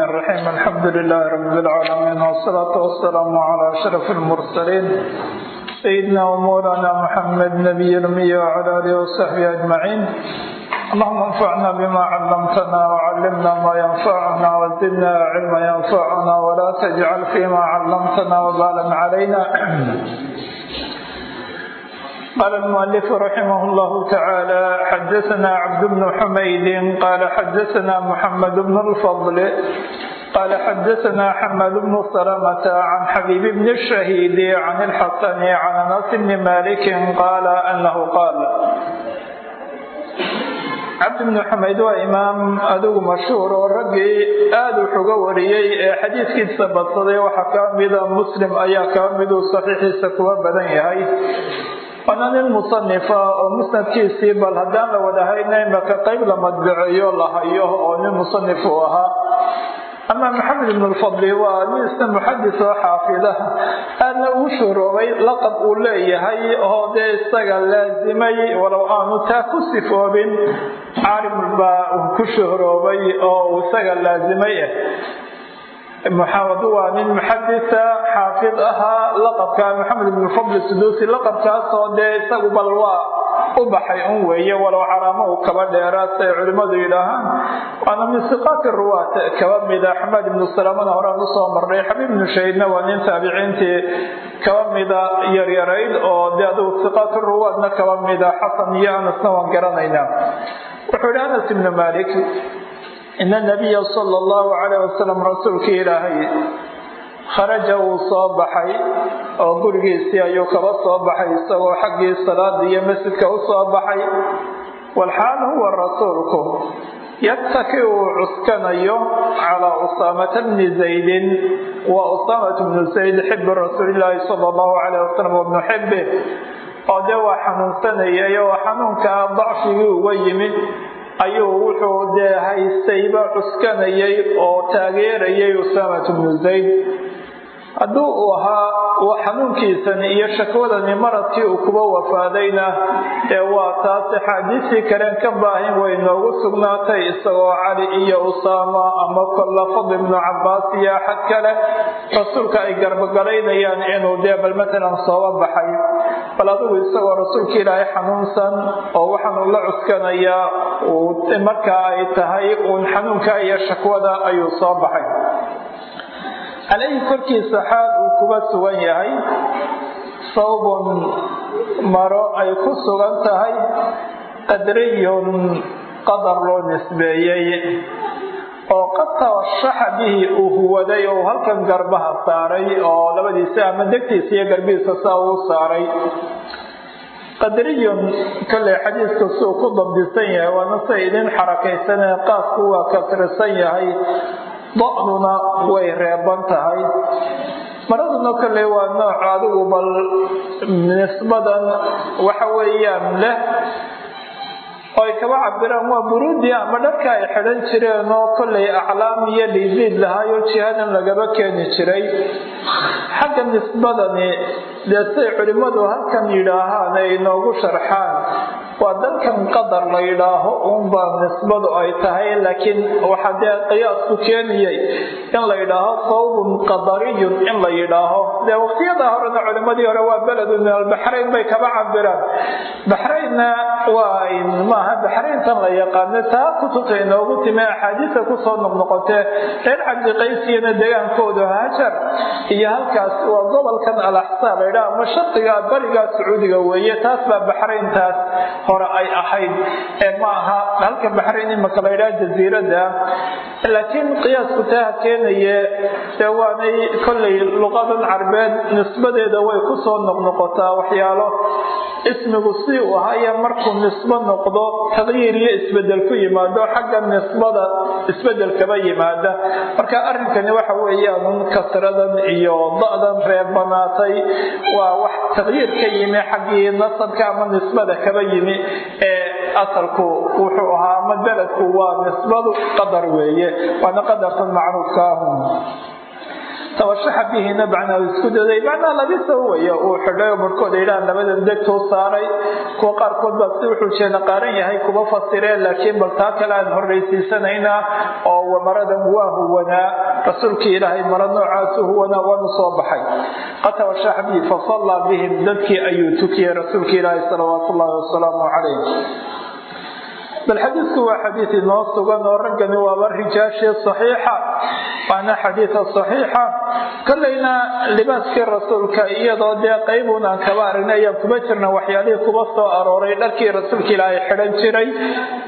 الرحيم الحمد لله رب العالمين والصلاة والسلام على أشرف المرسلين سيدنا ومولانا محمد نبي الأمية وعلى آله وصحبه أجمعين اللهم انفعنا بما علمتنا وعلمنا ما ينفعنا وزدنا علما ينفعنا ولا تجعل فيما علمتنا وبالا علينا قال المؤلف رحمه الله تعالى حدثنا عبد بن حميد قال حدثنا محمد بن الفضل قال حدثنا حمد بن سلمة عن حبيب بن الشهيد عن الحسن عن انس بن مالك قال انه قال cabdi bnu xamed waa imaam adigu mashhuur oo raggii aada wax uga wariyey ee xadiidkiisa badsaday waxaa kaa mida muslim ayaa kaa miduu saxiixiisa kuwa badan yahay waana nin musanifa oo musnadkiisii bal haddaan la wadahayna imaka qayb la madbaceeyo la hayo oo nin musanif uu ahaa. Ama maxamed ibn lfadli waa nin isna muxadis oo xaafida aadna uu shuhroobay laqab uu leeyahay oo dee isaga laasimay walow aanu taa ku sifoobin. Caalim baa ku shuhroobay oo isaga laasimay ah maxamed waa nin muxadisa xaafid ahaa laqabka maxamed ibn lfadli suduusi laqabkaasoo dee isagu bal waa u baxay un weeye walow calaamo uu kaba dheeraas ay culimmadu yidhaahaan waana min siqaati ruwaat kaba mida axmed ibnu salamana horaan u soo marnay xabiib ibnu shahiidna waa nin taabiciintii kaba mida yaryarayd oo dee adugu siqaatu ruwaadna kaba mida xasan iyo anasna waan garanaynaa. Wuxuu yihi anas ibnu malik ina nabiya sala allahu calayh wasalam rasuulkii ilaahay kharaja wuu soo baxay oo gurigiisii ayuu kaba soo baxay isagoo xaggii salaada iyo masjidka u soo baxay walxaal huwa rasuulku yataki uu cuskanayo calaa usaamata bni zaydin waa usaamat bnu zayd xibi rasuulilaahi sala allahu calayh wasalam wabnu xibi oo dee waa xanuunsanayay oo xanuunkaa dacfigii uga yimid ayuu wuxuu dee haystayba cuskanayay oo taageerayay usaamatu bnu zayd. Hadduu uu ahaa xanuunkiisani iyo shakwadani maradkii uu kuba wafaadayna ee waa taas axaadiistii kaleen ka baahin way noogu sugnaatay isagoo cali iyo usaama ama kolla fadl ibnu cabaas iyo axad kale rasuulka ay garbagalaynayaan inuu dee bal matalan sooba baxay bal adigu isagoo rasuulka ilaahay xanuunsan oo waxaanu la cuskanayaa markaa ay tahay uun xanuunka iyo shakwada ayuu soo baxay. Calayhi korkiisa xaal uu kuba sugan yahay. Sawbun maro ay ku sugan tahay. Qadriyun qadar loo nisbeeyey oo qad tawashaxa bihi uu huwaday oo halkan garbaha saaray oo labadiisa ama degtiisa iyo garbihiisa saa uu saaray. Qadriyun kale xadiiska suu ku dabdisan yahay waana sa idin xarakaysanee qaasku waa kasrisan yahay. Do-duna way reeban tahay. Maraduna kale waa nooc adigu bal nisbadan waxa weeyaan leh oo ay kaba cabiraan waa buruudi ama dharka ay xidhan jireen oo kollay aclaam iyo dhiisiid lahaayo jihadan lagaba keeni jiray. Xagga nisbadani dee say culimmadu halkan yidhaahaan ay inoogu sharxaan waa dalkan qadar la yidhaaho uunbaa nisbadu ay tahay laakiin waxaa dee qiyaasku keenayay in la yidhaaho sawbun qadariyun in la yidhaaho. Dee waqtiyada horena culimmadii hore waa beledu min albaxrayn bay kaba cabiraan baxraynna waa maaha baxrayntan la yaqaano taa kutubta inoogu timi axaadiisa ku soo noqnoqotee reer cabdiqaysiyana degaankooda hajar iyo halkaas waa gobolkan alaxsaa la yidhaha ama sharqiga barigaa sacuudiga weeye taas baa baxrayntaas hore ay ahayd. Ee ma aha halka baxrayn imaka la yidhaha jasiirada laakiin qiyaasku taaha keenaye dee waanay kollay luqadan carbeed nisbadeeda way ku soo noqnoqotaa waxyaalo ismigu si uu ahaya markuu nisbo noqdo taqyiir iyo isbeddel ku yimaado xagga nisbada isbeddel kaba yimaada. Marka arrinkani waxa weeyaan kasradan iyo da-dan reebanaatay waa wax taqyiir ka yimi xaggii nasabka ama nisbada kaba yimi ee asalku wuxuu ahaa ama beledku waa nisbadu qadar weeye waana qadarkan macruufka ah tawashaxa bihina macnaa isku daday macnaa labisa weeye uu xidhay oo barhkood idhaha labadan degtuu saaray. Kuwa qaarkood baa si wuxuu jeena qaaran yahay kuma fasireen laakiin bal taa kale aan horraysiisanayna oo maradan waa huwanaa rasuulkii ilaahay mara noocaasu huwanaa waanu soo baxay. Qad tawashaxa bihi fasallaa bihim dadkii ayuu tukiyey rasuulka ilaahay salawaatu wasalaamu calayh bal xadiidku waa xadiid inoo sugan oo raggani waaba rijaashii saxiixa. Waana xadiida saxiixa. Kolleyna libaaskii rasuulka iyadoo dee qaybuun aan kaba aragnay ayaan kuma jirna waxyaalihii kuba soo arooray. Dharkii rasuulka ilaahay xidhan jiray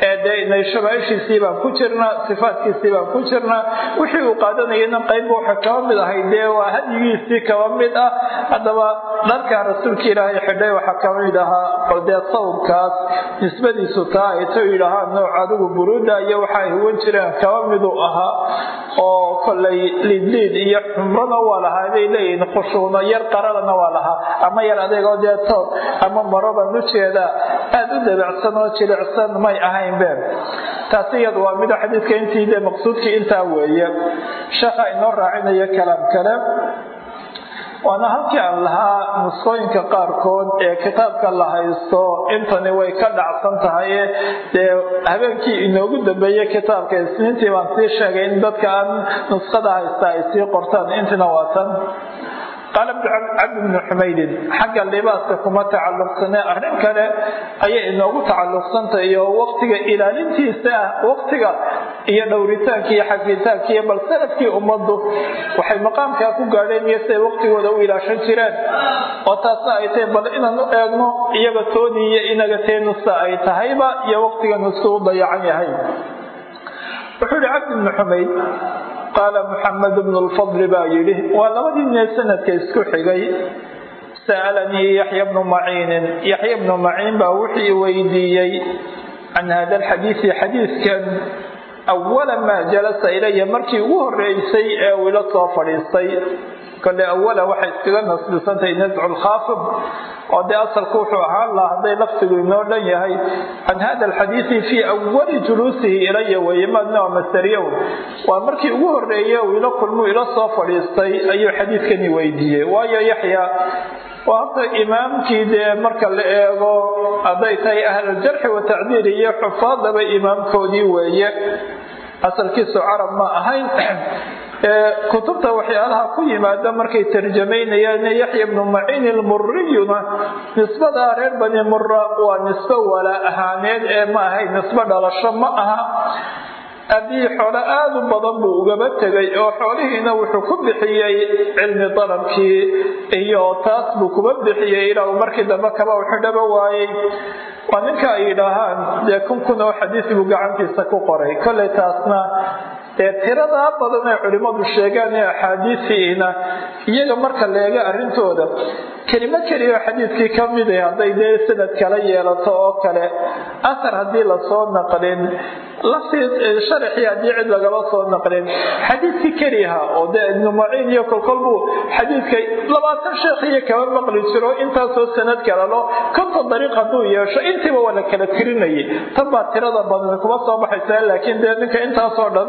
ee dee inay shabaaishiisii baan ku jirna sifaadkiisii baan ku jirna wixii uu qaadanayana qayb waxa kaba mid ahay. Dee waa hadyigiisii kaba mid ah. Haddaba dharka rasuulka ilaahay xidhay waxaa kaba mid ahaa. Dee sawbkaas nisbadiisu taa ay to yidhaahaa nooc adigu buruuda iyo waxa ay huwan jireen kaba miduu ahaa oo kollay liidliid iyo xumrona waa lahaa bay leeyihiin khushuuno yar qararana waa lahaa. Ama yar adeegoo dee toob ama maroban ujeeda aada u dabacsan oo jilicsan may ahayn been. Taasi iyadu waa mida xadiidka intii dee maqsuudkii intaa weeye. Sheekha inoo raacinayo kalaam kale waana halkii aan lahaa nusqooyinka qaarkood ee kitaabka la haysto. Intani way ka dhacsan tahay. Dee habeenkii inoogu dambeeyey kitaabka isniintii baan sii sheegay in dadka aan nusqada haysta ay sii qortaan. Intina waa tan. Qaala cabdi bni xumaydin xagga libaaska kuma tacalluqsane. Arrin kale ayay inoogu tacalluqsantay iyo waqtiga ilaalintiisa ah waqtiga iyo dhowritaanka iyo xafitaanka iyo bal salafkii ummaddu waxay maqaamkaa ku gaadheen iyo siay waqtigooda u ilaashan jireen oo taasna ay tahay bal inaan u eegno iyaga toodii iyo inaga teenusta ay tahayba iyo waqtiga nustu u dayacan yahay. wuxuu yihi cabdi bni xumayd qaala muxamed bnu lfadli baa yidhi waa labadii nee sanadka isku xigay sa'alanii yaxya bnu maciinin. Yaxya bnu maciin baa wuxuu weydiiyey can hada alxadiisi xadiiskan awala maa jalasa ilaya markii ugu horeysay ee uu ila soo fadhiistay kole awala waxay iskaga nasbisantahay nascu lkhaafid oo dee asalku wuxuu ahaan lahaa hadday laftigu inoo dhan yahay. Can hada alxadiisi fii awali juluusihi ilaya weeye maadna masariyow waa markii ugu horeeye uu ila kulmuu ila soo fadhiistay ayuu xadiidkani weydiiyey. Waayo yaxya waa horta imaamkii dee marka la eego hadday tahay ahluljarxi wa tacdiil iyo xufaadaba imaamkoodii weeye. Asalkiisu carab ma ahayn kutubta waxyaalaha ku yimaada markay tarjamaynayaan yaxya bnu maciin ilmuriyuna nisbada reer bani mura waa nisbo walaa ahaaneed ee ma ahay nisbo dhalasho ma aha. Abii xoolo aada u badan buu ugaba tegay oo xoolihiina wuxuu ku bixiyey cilmi dalabkii iyo taas buu kuba bixiyey ilaa uu markii dambe kaba u xidhaba waayey. Waa ninka ay yidhaahaan dee kun kun buu gacantiisa ku qoray. Kolley taasna dee tiradaa badan ay culimmadu sheegaan ee axaadiisiina iyaga marka leega arrintooda kelimo keliya oo xadiidkii ka mida hadday dee sanad kala yeelato oo kale asar haddii la soo naqlin laftii sharaxii haddii cid lagaba soo naqlin xadiidkii keliyaha oo dee ibnu maciin iyo kolkol buu xadiidka labaatan sheekh iyo kaba maqli jiro intaasoo sanad kalelo konton dariiq hadduu yeesho intiiba waa la kala tirinayay. Tan baa tirada badan kuma soo baxaysa laakiin dee ninka intaasoo dhan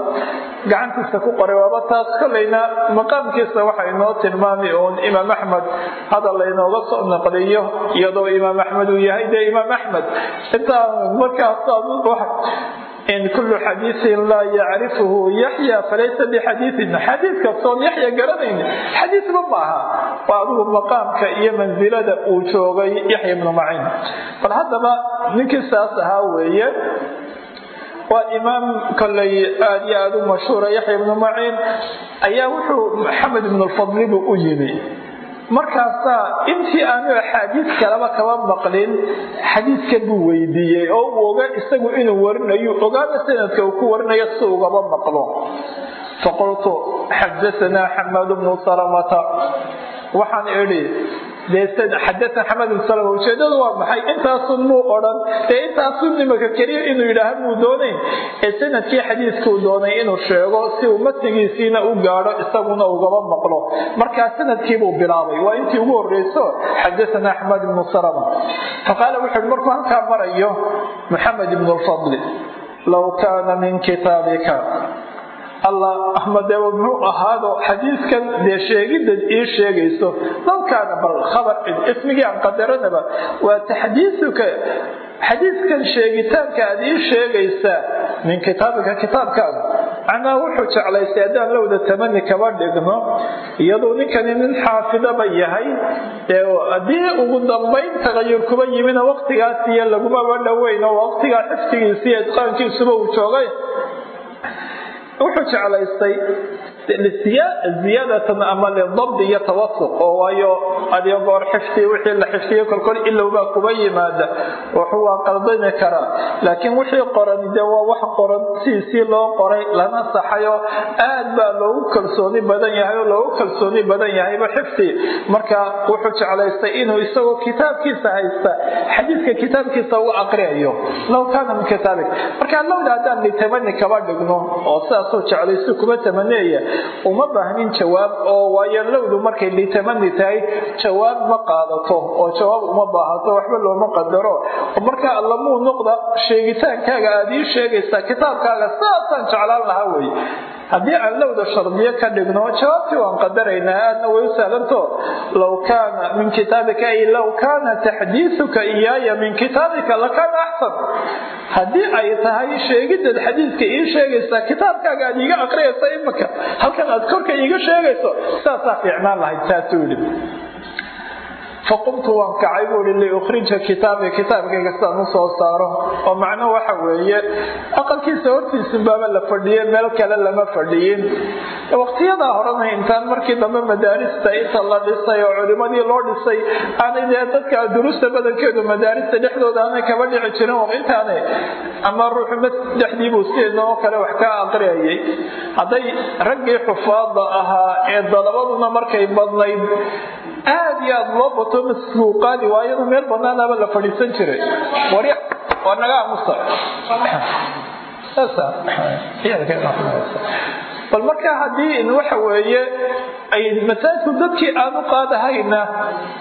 gacantiisa ku qoray waaba taas kolleyna maqaamkiisa waxa inoo tilmaami uun imaam axmed hadal laynooga soo naqliyo iyadoo imaam axmed uu yahay dee imaam axmed. Intaa markaas in kulu xadiiin laa yacrifuhu yaxya falaysa bixadiiin xadiid kastoon yaxya garanayn xadiisba maaha waa adigu maqaamka iyo mansilada uu joogay yaxya bnu maciin bal haddaba ninkii saas ahaa weeye waa imaam kolley aada iyo aada u mashhuura yaxya bnu maciin ayaa wuxuu maxamed ibnu lfadli buu u yimi markaasaa intii aanu axaadiis kalaba kaba maqlin xadiidka buu weydiiyey oo uu oga isagu inuu warinayo ogaana sanadka uu ku warinayo si ugaba maqlo. Faqultu xadaanaa xamaad bnu salamata. Waxaan idhi xadaa xamed bn salm ujeedadu waa maxay? Intaasun muu odhan dee intaasun nimanka keliya inuu yidhaaha muu doonayn ee sannadkii xadiiskuu doonay inuu sheego si uu matnigiisiina u gaadho isaguna ugaba maqlo. Markaa sanadkiibuu bilaabay. Waa intii ugu horeyso xadaana axmed ibnu salma faqaala wuxuui markuu halkaa marayo maxamed ibnu lfadli low kaana min kitaabika allah ama dee muxuu ahaado xadiiskan dee sheegidad ii sheegayso. Lowkaana bal khabar ismigii aan qadaranaba waa taxdiisuka xadiiskan sheegitaanka aad ii sheegaysaa. Min kitaabika kitaabkaaga macnaha wuxuu jeclaystay haddaan lowda tamani kaba dhigno. Iyaduu ninkani nin xaafidaba yahay haddii ugu dambayn tagayur kuba yimina waqtigaas iyo lagumaba dhoweyn oo waqtigaa xifdigiisa iyo idqaankiisuba uu joogay wuxuu jeclaystay ziyaadatan ama lidabdi iyo tawasuq oo waayo adiyo goor xifdi wixii la xifdiyo kolkol ilowbaa kuba yimaada wuxuu waa qaldami karaa laakiin wixii qoran dee waa wax qoran siisii loo qoray lana saxayo aad baa loogu kalsooni badan yahay oo loogu kalsooni badan yahayba xifdi marka wuxuu jeclaystay inuu isagoo kitaabkiisa haysta xadiidka kitaabkiisa uga aqriyayo. Low kaana min kitaabik. Marka lowda haddaan litamani kaba dhigno oo sidaasuu jeclaysi kuba tamaneeya uma baahnin jawaab oo waayo lowdu markay litamani tahay jawaab ma qaadato oo jawaab uma baahato waxba looma qadaro. Markaa allamuu noqda sheegitaankaaga aad ii sheegaysaa kitaabkaaga sidaasaan jeclaan lahaa wey haddii aan lowda shardiyo ka dhigno jawaabtii waan qadaraynaa aadna way u sahlanto. Low kaana min kitaabika ay low kaana taxdiisuka iyaaya min kitaabika lakaana axsan. Haddii ay tahay sheegidad xadiiska ii sheegaysaa kitaabkaaga aad iiga aqriyaysa imika halkan aad korka iiga sheegayso saasaa fiicnaan lahayd saasuu yidhi faqumtu waan kacay buui liukhrija kitaabi kitaabkayga sidaan u soo saaro. Oo macno waxa weeye aqalkiisa hortiisunbaaba la fadhiyey meel kale lama fadhiyin. Waqtiyadaa horena intaan markii dambe madaarista inta la dhisay oo culimadii loo dhisay aanay dee dadka duruusta badankeedu madaarista dhexdooda aanay kaba dhici jirin waqintaani ama ruuxu dhexdiibuu sideedna oo kale wax ka aqriyayay. Hadday raggii xufaada ahaa ee dalabaduna markay badnayd aad iyo aada loo bato masbuuqaadi waayada meel banaanaba la fadhiisan jiray. Waa naga amusa bal markaa haddii waxa weeye masaajidku dadkii aan u qaadahayna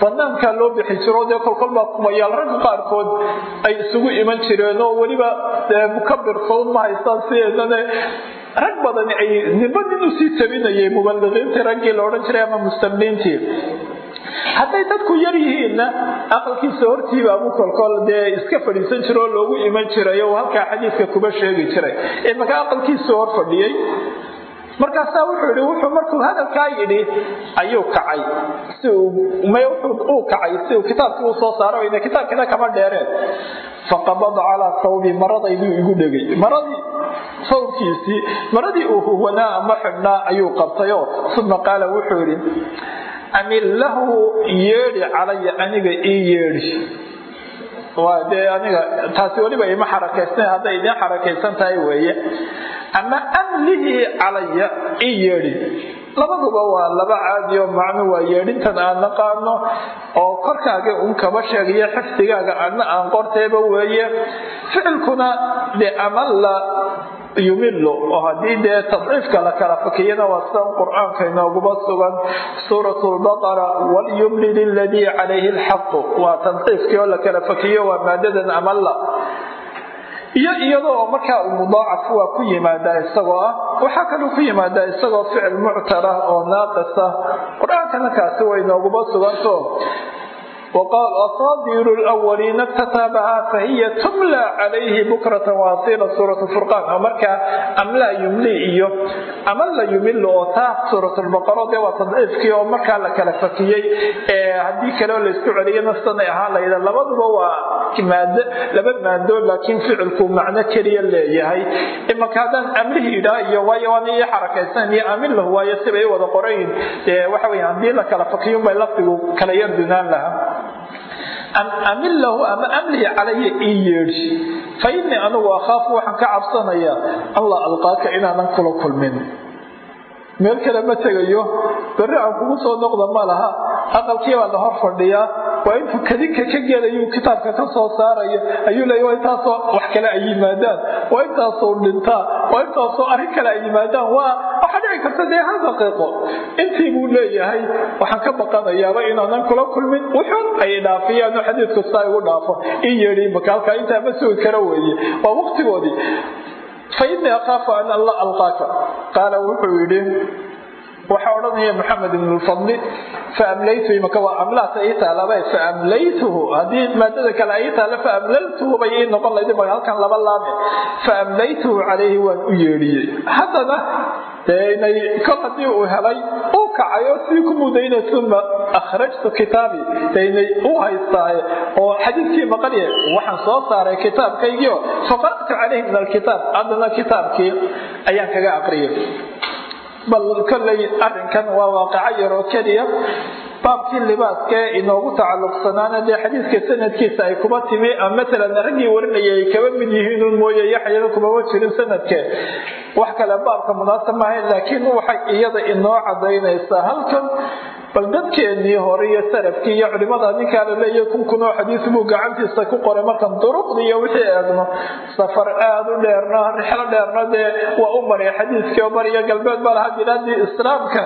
banaankaa loo bixi jiro dee kolkolbaa kumayaal. Ragga qaarkood ay isugu iman jireen oo weliba mukabir sawd ma haystaan sideedane rag badani ay nimba nin u sii tabinayay mubaliqiintii raggii la odhan jiray ama mustamliintii hadday dadku yar yihiinna aqalkiisa hortiibaabu kolkol dee iska fadhiisan jiro oo loogu iman jiray oo halkaa xadiidka kuba sheegi jiray. Imaka aqalkiisa hor fadhiyey. Markaasaa wuxuu yidhi wuxuu markuu hadalkaa yidhi ayuu kacay. Si uu kacay. Si uu kitaabkii u soo saaro ina kitaabkiina kama dheereen. Faqabada calaa sawbi maradayduu igu dhegay. Maradii sawbkiisii maradii uu huwanaa ama xidhnaa ayuu qabtayoo uma qaala wuxuu yidhi amil lahu yeedhi calaya aniga ii yeedhi waa dee aniga taasi weliba ima xarakaysan hadday idin xarakaysan tahay weeye. Ama amlihi calaya ii yeedhi labaduba waa laba caadi oo macnu waa yeedhintan aan naqaano oo korkaaga un kaba sheegayo xifdigaaga adna aan qorteeba weeye. Ficilkuna dee amalla yumilo oo haddii dee tadciifka la kala fakiyana waa sidan qur'aanka inooguba sugan. Suurat lbaqara walyumlil iladii calayhi lxaqu waa tadciifkii oo la kala fakiyo waa maadadan amalla iyo iyadoo markaa mudaacaf waa ku yimaadaa isagoo ah waxaa kaluu ku yimaadaa isagoo ficil muctarah oo naaqis ah. Qur'aankana kaasi way nooguba suganto wqaal asaadir lwaliina tataabaha fahiya tumla calayhi bukrata waasila suurat furqaan markaa am laa yumli iyo ama la yumilo oo taa suuratbaqaro dee waa tadciifkii oo markaa la kala fakiyey haddii kaleo laysku celiyo naftanay ahaa layda labaduba waa maad laba maado laakiin ficilku macno keliya leeyahay imanka haddaan amlihii idhaa iyo waayo waana iyo xarakaysan iyo amin lahu waayo sibay wada qorayn dee waxa wey haddii la kala fakiyo unbay lafdigu kala yar dunaan lahaa amillahu ama amlihi calaya ii yeedhi. Fa innii anugu akhaafu waxaan ka cabsanayaa allah alqaaka inaanan kula kulmin meel kale ma tegayo. Berri aan kugu soo noqda ma laha. Aqalkii baa la hor fadhiyaa waa intuu kadinka ka gelayuu kitaabka ka soo saarayo ayuu leeya waa intaasoo wax kale ay yimaadaan. Waa intaasoo dhintaa waa intaasoo arrin kale ay yimaadaan. Waa waxaa dhici karta dee hal daqiiqo. Intii buu leeyahay waxaan ka baqanayaaba inaanan kula kulmin. Wuxuun ay dhaafiyaan oo xadiidku saa igu dhaafo. In yeedhi maka halkaa intaa ma sugi kara weeye. Waa waqtigoodii fa innii akhaafu an alla alqaaka qaala wuxuu yidhi waxaa odhanaya maxamed ibn lfadli faamlaytu imaka waa amlaata ii taalaba faamlaytuhu haddii maadada kale ay taala faamlaltuhu bay ii noqon layd halkan laba laame faamlaytuhu calayhi waan u yeedhiyey haddana deinay kol haddii uu helay uu kacay oo sidii ku mudayna uma akhrajtu kitaabi. Daynay u haystaaye oo xadiidkii maqalya waxaan soo saaray kitaabkaygiio faqara'tu calayhi min alkitaab haddana kitaabkii ayaan kaga aqriyay. Bal kolley arrinkan waa waaqaco yar oo keliya baabkii libaaskee inoogu tacalluqsanaana dee xadiidka sanadkiisa ay kuba timi matalan raggii warinaya ay kaba mid yihiinun mooye yaxyana kumaba jirin sanadkee wax kale baabka munaasab maahayn laakiin waxay iyada inoo cadaynaysaa halkan bal dadkeennii hore iyo salafkii iyo culimada ninkaa la leeyahy kun kunoo xadiis buu gacantiisa ku qoray markan duruqdii iyo wixii eegno. Safar aada u dheerna rixlo dheerna dee waa u maray xadiiskii oo bariyo galbeed baa lahaa bilaadii islaamka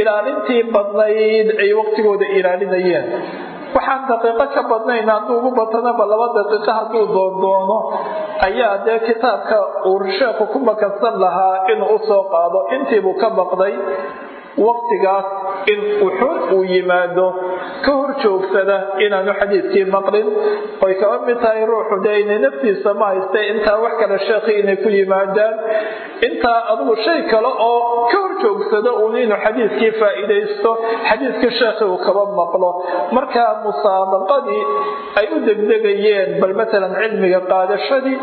ilaalintii badnayd ay waqtigooda ilaalinayeen. Waxaan daqiiqo ka badnayn hadduu ugu batanaba laba daqiiqo hadduu doondoono ayaa dee kitaabka uu sheekhu ku makansan lahaa inuu u soo qaado. Intiibuu ka baqday waqtigaas in uxun uu yimaado. Ka hor joogsada inaanu xadiidkii maqlin. Oy kaba mid tahay ruuxu dee inay naftiisa ma haysta intaa wax kale sheekhi inay ku yimaadaan. Intaa adugu shay kale oo ka hor joogsada uun inuu xadiidkii faa'iidaysto xadiidkii sheekhi uu kaba maqlo. Markaa musaabaqadii ay u degdegayeen bal matalan cilmiga qaadashadii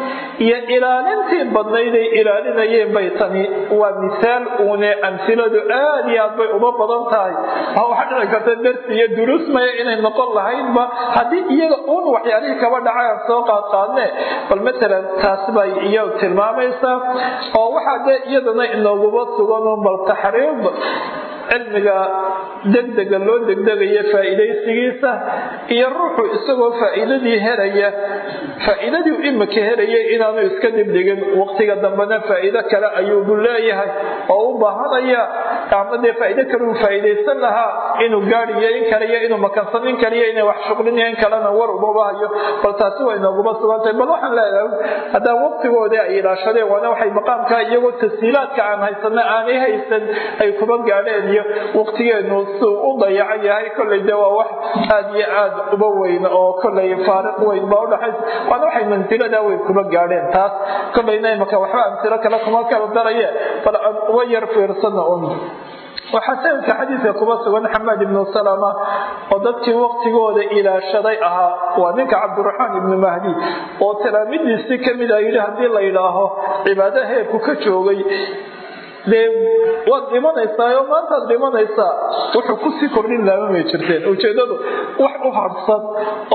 iyo ilaalintii badnayday ilaalinayeen bay tani. Waa misaal uune amsiladu aad iyo aad bay uba badan tahay. Waxaa dhici karta darsi iyo duruus maya inay noqon lahaydba haddii iyaga uun waxyaalihii kaba dhacaan soo qaadqaadne bal matalan taas bay iya tilmaamaysaa oo waxaa dee iyadana inooguba sugan bal taxriib cilmiga degdega loo degdegayo faa'iidaysigiisa iyo ruuxu isagoo faa'iidadii helaya faa'iidadii imika helaya inaanu iska dibdhigin waqtiga dambena faa'iido kale ayuubu leeyahay oo u baahanaya ama dee faa'iido kale lahaa inuu gaadiyo in kaliyo inuu makansan in kaliyo wax shuqlinayo in kalena war umaba hayo. Bal taasi way nooguma sugantahay. Bal waxaan leeyahay haddaan waqtigoodii ay ilaashadeen waana waxay maqaamka iyagoo tashiilaadka aan haysana aanay haysan ay kuba gaadheen iyo waqtigeenu suu u dayacan yahay. Kolley dee waa wax aada iyo aada uba weyn oo kolley faariq weyn baa udhaxaysa waana waxay mansiladaa weyn kuba gaadheen. Taas kolleyna imaka waxba amsilo kale kuma kala daraye bal aan yar fiirsana un waxaa sanadka xadiidka kuba sugan xamaad ibnu salama oo dadkii waqtigooda ilaashaday ahaa waa ninka cabdiraxmaan ibnu mahdi oo talaamidiisii ka mid a yidhi haddii la yidhaaho cibaado heerku ka joogay dee waad dhimanaysaa maantaad dhimanaysaa? Wuxuu ku sii kordhin laama may jirteen. Ujeedadu wax u harsan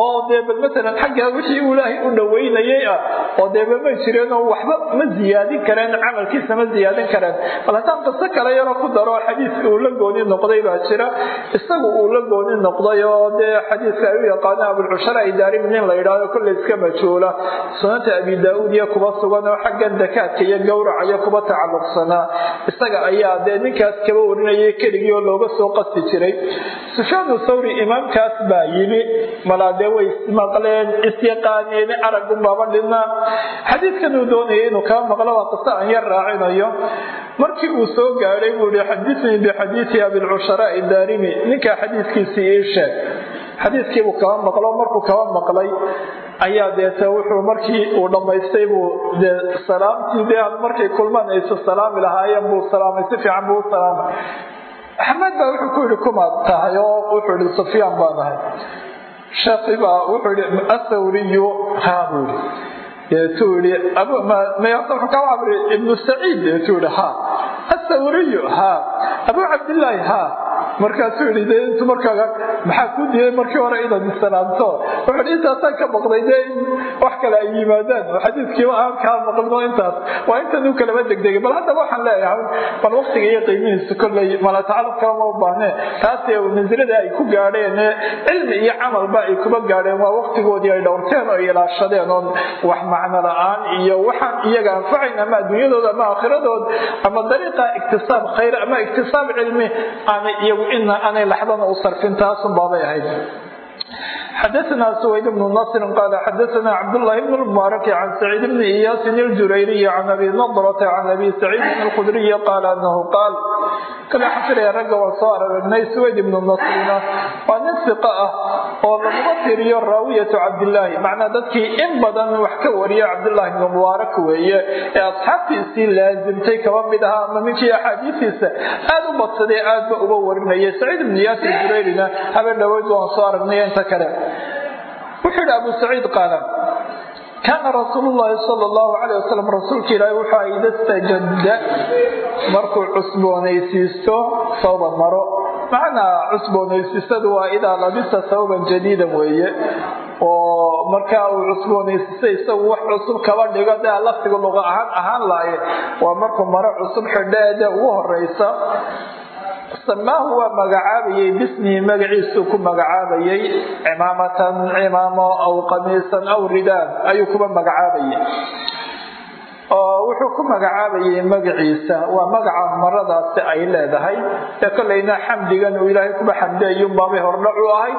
oo dee bal matalan wixii uu ilaahay u dhaweynayay ah oo deeba may jireen oo waxba ma ziyaadin kareen camalkiisa ma ziyaadin kareen. Bal haddaan qiso kale yaroo ku daro xadiiska uu la gooni noqday baa jira. Isagu uu la gooni noqday oo dee xadiiska ay u yaqaana abulcushara idaarimi nin la yidhaahdo kolley iska majhuula. Sunanta abi daa-uud iyo kuba sugan oo xaggan dakaadka iyo gowraca iyo kuba tacalluqsanaa isaga ayaa dee ninkaas kaba warinayay keligii oo looga soo qasti jiray. Sufyaanu thawri imaamkaas baa yimi malaa dee way ismaqleen isyaqaaneen aragunbaaba dhinaa xadiidkan uu doonayay inuu kaa maqlo waa qiso aan yar raacinayo. Markii uu soo gaadhay buu yihi xadithnii bixadiidi abilcusharaai daarimi ninkaa xadiidkiisii ii sheeg xadiidkiibuu kaba maqlo markuu kaba maqlay ayaa deete wuxuu markii uu dhammaystay buu dee salaamtii dee markay kulmaan aysu salaami lahaayeen buu salaamay si fiican buu u salaamay. Axmed baa wuxuu ku yidhi kumaad tahay? Oo wuxuu yihi sufyaan baan ahay. Sheekhi baa wuxuu yihi athawriyu haa buu yihi deetuu yihi wuxuu kaa cabri ibnu saciid. Deetuu yihi haa. Athawriyu haa. Abu cabdillaahi haa markaasuu yidhi dee intu markaaga maxaa kuu diiday markii hore inaad isalaamto wuxuu yidhi intaasaan ka baqday dee in wax kale ay yimaadaan. Oo xadiidkiiba aan kaa maqlino intaas. Waa intan u kalaba degdegay bal haddaba waxaan leeyahay bal waqtiga iyo qiimihiisu kolley mala tacalub kalama u baahnee taasi mansilada ay ku gaadheen cilmi iyo camalba ay kuba gaadheen. Waa waqtigoodii ay dhowrteen oo ilaashadeen oon wax macno la'aan iyo waxaan iyaga anfacayn ama adduunyadooda ama aakhiradood ama dariiqa iktisaab khayr ama iktisaab cilmi aanay iyagu ina aanay laxdana u sarfin baabay ahayd xadaanaa suwayd bnu nasrin qaala xadaanaa cabdulaahi bn mubaaraki can saciid bni iyaasin iljurayriyi can abi nadrata can abi saciid bn lkhudriyi qaala anahu qaal kala xasiraya ragga waan soo aragnay suwayd ibnu nasrina waa nin siqa ah oo laguma tiriyo raawiyatu cabdilaahi macnaa dadkii in badan wax ka wariya cabdulaahi bnu mubaarak weeye ee asxaabtiisii laasimtay kaba mid ahaa ama ninkii axaadiistiisa aada u badsadee aadba uga warinaya saciid ibnu iyaasin jurayrina habeen dhaweyd waan soo aragnay inta kale wuxuu yidhi abu saciid qaala kaana rasuulu llaahi sala allahu calayh wasalam rasuulka ilaahi wuxuu ida stajadda markuu cusboonaysiisto sawba maro. Macnaa cusboonaysiisadu waa idaa labisa sawban jadiidan weeye oo markaa uu cusboonaysiisto isagu wax cusub kaba dhigo dee laftiga luqa ahaan ahaan laaye waa markuu maro cusub xidheede ugu horeysa samaahu waa magacaabayay bismihi magaciisuu ku magacaabayay cimaamatan cimaamo aw qamiisan aw ridaan ayuu kuba magacaabayay oo wuxuu ku magacaabayay magaciisa waa magaca maradaasi ay leedahay. Ee kolleyna xamdigan uu ilaahay kuba xamdiyayunbaabay hordhac u ahay.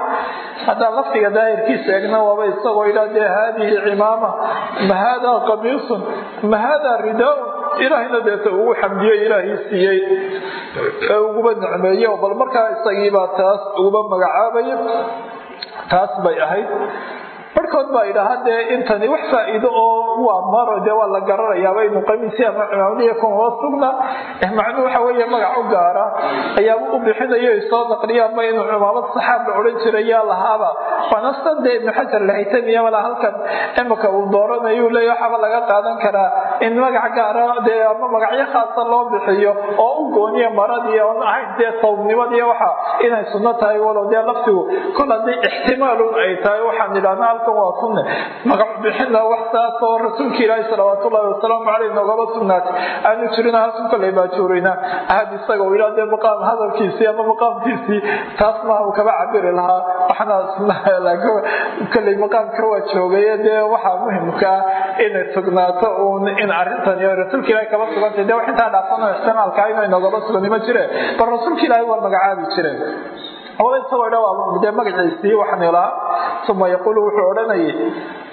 Haddaan laftiga daahirkiisa eegna waaba isagoo idhaa dee haadihi cimaama ma haadaa qamiisun ma haadaa ridaaun ilaahayna deeta ugu xamdiyo ilaahii siiyey ee uguba nicmeeyo bal markaa isagiibaa taas uguba magacaabaya. Taas bay ahayd barhkood baa idhaha dee intani wax faa-iido oo waa maro dee waa la garanayaaba inu qamiisi ama cimaamadiya kuma sugna macnuu waxa weeye magac u gaara ayaaba u bixinayo soo naqliyaanba inuu cimaamad saxaab la odhan jiray yaa lahaaba waana san dee ibnu xajar lahaytamiya mala halkan imika uu dooranayu leeya waxaaba laga qaadan karaa. In magac gaara dee ama magacyo khaasa loo bixiyo oo u gooniya maradii oon ahayn dee sawbnimadiiy waxa inay sunno tahay walow dee laftigu kol haddii ixtimaalun ay tahay waxaan idhahna waa sunne magac bixina wax saas oo rasuulka ilaahi salawaat wasalaamu caleyh noogaba sugnaatay aanu jirin halkan koley baa ahad isaga uu ilaa dee maqaam hadalkiisii ama maqaamkiisii taas maaha kaba cabiri lahaa. Waxna koley maqaamka waa joogaye dee waxaa muhimka ah inay sugnaato uun in arrintan iyo rasuulka ilahi kaba sugantay. Dee wax intaa dhaafano ixtimaalka inay noogaba sugani ma jire bal rasuulka ilaahi waa magacaabi jireen hooda isagoo dha dee magaciisii waxaan ilaha uma yaquulu wuxuu odhanayay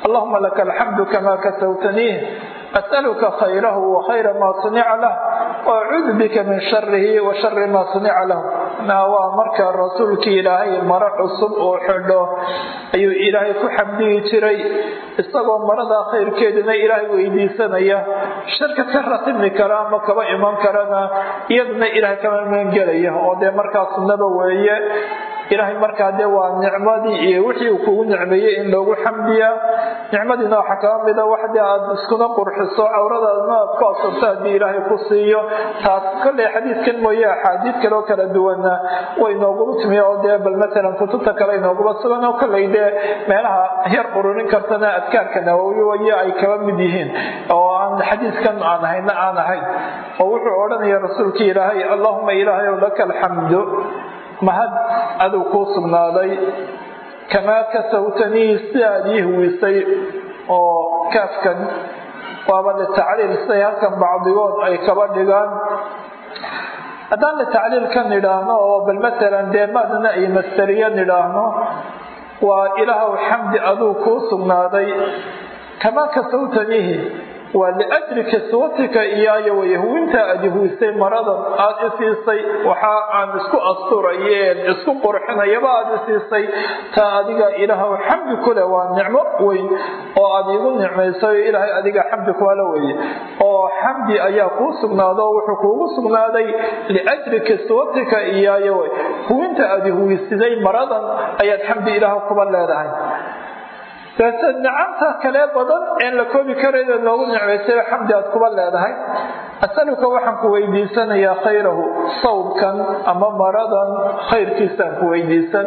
allahuma laka alxamdu kamaa kasawtaniih as'aluka khayrahu wa khayra maa sunica lah waacuudu bika min sharihi wa shari maa sunica lahu waa marka rasuulkii ilaahay maro cusub oo xidho ayuu ilaahay ku xamdiyi jiray isagoo maradaa khayrkeedana ilaahay weydiisanaya sharka ka ratimi kara ama kaba iman karana iyaduna ilaahay kama imangelaya oo dee markaa sunnaba weeye ilaahay markaa dee waa nicmadii iyo wixii uu kugu nicmeeyey in loogu xamdiya nicmadiina waxaa kaba mida wax dee aada iskuna qurxiso cawradaadna aad ku asabto haddii ilaahay ku siiyo. Taas kolley xadiidkan mooye axaadiid kaleo kala duwana way nooguba timiya oo dee bal matalan kutubta kale inooguba sugan oo kolley dee meelaha yar ururin kartana adkaarka nawowi waye ay kaba mid yihiin oo aan xadiidkan aan hayna aan ahayn. Oo wuxuu odhanaya rasuulkii ilaahay allahuma ilaahay laka alxamdu mahad aduu kuu sugnaaday. Kamaa kasawtanii si aad ii huwisay oo kaafkan waaba litacliil siday halkan bacdigood ay kaba dhigaan. Haddaan litacliil ka nidhaahno oo bal matalan dee maadna ay masteriya nidhaahno waa ilaahow xamdi aduu kuu sugnaaday. Kamaa kasawtaniihi waa liajli kaswatika iyaayo way huwintaa aad huwisay maradan aada i siisay. Waxa aan isku asturayeen isku qurxinayaba aada i siisay. Taa adiga ilaahow xamdi kule waa nicmo weyn oo aad iigu nicmaysayo ilaahay adiga xamdi kuala weye oo xamdi ayaa kuu sugnaado wuxuu kuugu sugnaaday liajli kaswatika iyaayo way huwinta aad huwisiday maradan. Ayaad xamdi ilaah kuba leedahay nicamta kale badan een la koobi karayda noogu nicmaysay xamdi aad kuba leedahay. Asaluka waxaan ku weydiisanayaa khayrahu sawbkan ama maradan khayrkiisaan ku weydiisan.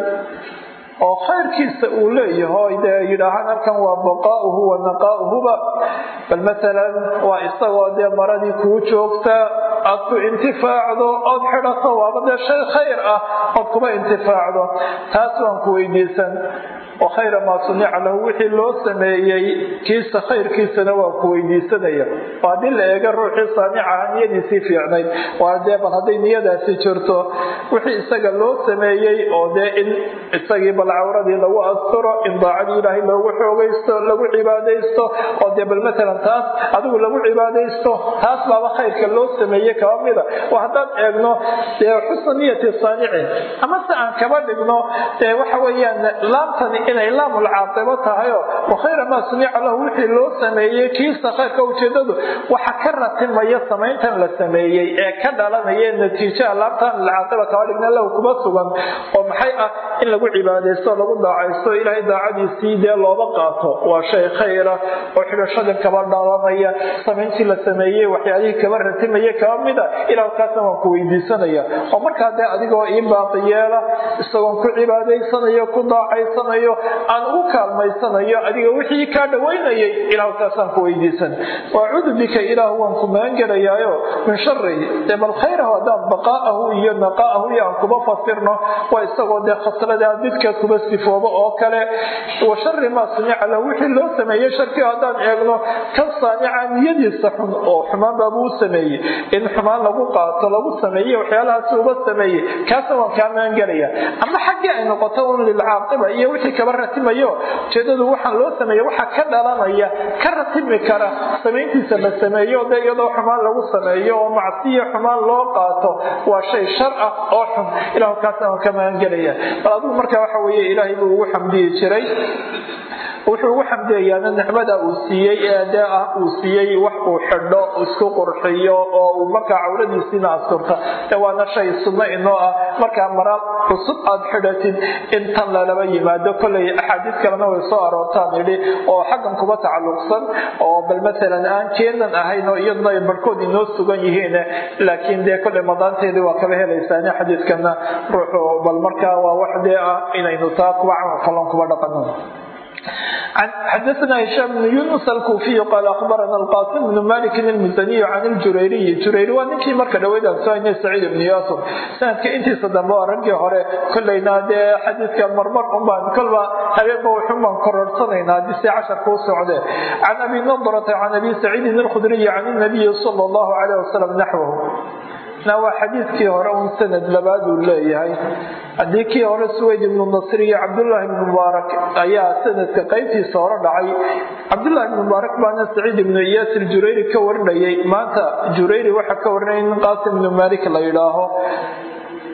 Oo khayrkiisa uu leeyaho dee yidhaahaan halkan waa baqaauhu wa naqaauhuba. Bal matalan waa isagoo dee maradii kuu joogta aad ku intifaacdo ood xidhato waaba dee shay khayr ah ood kuba intifaacdo. Taas waan ku weydiisan wa khayra maa sunica lahu wixii loo sameeyey kiisa khayrkiisana waa ku weydiisanaya. Haddii la eega ruuxii saanicaha niyadiisii fiicnayd. Waa dee hadday niyadaasi jirto wixii isaga loo sameeyey oo dee in isagii bal cawradii lagu asturo in daacadii ilaahay loogu xoogaysto lagu cibaadaysto oo dee bal matalan taas adigu lagu cibaadaysto taas baaba khayrka loo sameeyey kaba mida. Oo haddaan eegno dee xusna niyati se aan kaba dhigno dee waxa weeyaan laamtani inay laamul caaqibo tahayo. Wa khayra maa sunica lahu wixii loo sameeyey kiisa khayrka ujeedadu waxa ka ratimaya samayntan la sameeyey ee ka dhalanaya natiijaha laamtan lcaaqiba kaba dhigna lahu kuma sugan oo maxay ah in lagu cibaadaysto lagu daacaysto ilaahay daacadiisii dee looba qaato. Waa shay khayra oo xidhashadin kaba dhalanaya samayntii la sameeyey waxyaalihii kaba ratimaya kaba mida ilaalkaasna waan ku weydiisanaya. Oo markaa dee adigoo ii baaqi isagoon ku cibaadaysanayo ku daacaysanayo aan ugu kaalmaysanayo adiga wixii kaa dhawaynayay ilaalkaasaan ku weydiisan. Wacuudu bika ilaah waan ku magangelayaayo min sharihi dee bal khayrahu haddaan baqaa'ahu iyo naqaa'ahu iyo aan kuba fasirno waa isagoo dee khasladaa midka kuba sifoobo oo kale. Wa shari maa sunica lahu wixii loo sameeyey sharkii haddaan eegno kan saanica niyadiisa xun oo xumaan baabuu sameeyey. In xumaan lagu qaato lagu sameeyey waxyaalahaasi uba sameeyey kaasna waan kaa magangelaya ama xaggii ay noqoto un lilcaaqiba iyo wixii kaba ratimayo. Ujeedadu waxaan loo sameeye waxa ka dhalanaya ka ratimi kara samayntiisa la sameeyo. De iyadoo xumaan lagu sameeyo oo macsiya xumaan loo qaato waa shay shar ah oo xun. Ilahu kaasna waan ka magangelaya bal adigu markaa waxa weeye ilaahay buu ugu xamdiyi jiray. Wuxuu ugu xamdiyayaana nicmada uu siiyey ee dee ah uu siiyey wax uu xidho isku qurxiyo oo uu markaa cawradiisiina asturta ee waana shay sunno inoo ah. Markaa mara cusub aad xidhatid in tan lalaba yimaado kolley axaadiis kalena way soo aroortaan idhi oo xaggan kuba tacalluqsan oo bal matalan aan keenan ahayn oo iyaduna ay barhkood inoo sugan yihiin laakiin dee kolley madaanteedii waa kaba helaysaane xadiidkana ruuxu bal markaa waa wax dee ah inaynu taa kuba camal falan kuba dhaqano xadaana hishaam bnu yunus alkuufiyu qaal akhbarana alqaasim bnu malikin almusaniyu can iljurayriyi jurayri waa ninkii marka dhaweydaan soo hayna saciid ibnu yuusuf sanadka intiisa dambe oo raggii hore kolleyna dee xadiidka marmar unbaan kolba habeenba wuxunbaan kororhsanaynaa hadise cashar kuu socde can abi nadrata can abi saciidin alkhudriyi can nabiyi sala allahu calayh wasalam naxwahu na waa xadiidkii hore un sanad labaad uu leeyahay haddii kii hore suweyd ibnu nasr iyo cabdullaahi ibnu mubaarak ayaa sanadka qaybtiisa hore dhacay. Cabdullahi ibnu mubaarak baana saciid ibnu iyaas iljurayri ka warinayay maanta jurayri waxaa ka warinaya nin qaasim ibnu malik la yidhaaho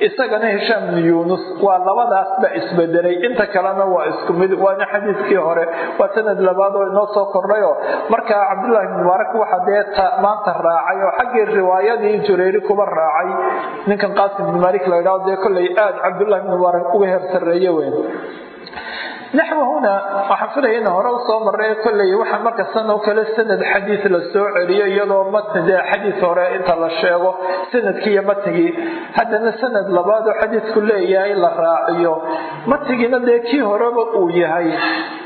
isagana hishaam bnu yuunus waa labadaasba isbedelay. Inta kalena waa isku mid waana xadiidkii hore. Waa sanad labaad oo inoo soo kordhayo markaa cabdullahi ibn mubaarak waxa dee maanta raacay oo xaggii riwaayadii jurayri kuba raacay. Ninkan qaasim ibnu malik la yidhaho dee kolley aada cabdullahi ibn mubaarak uga heer sarreeye weyn naxwahuna waxaan filaya ina hore u soo maray kolley waxaa markastan oo kale sanad xadiid la soo celiyo iyadoo matn dee xadiid hore inta la sheego sannadkii iyo matnigii haddana sanad labaad oo xadiidku leeyahay la raaciyo. Matnigiina dee kii horeba uu yahay?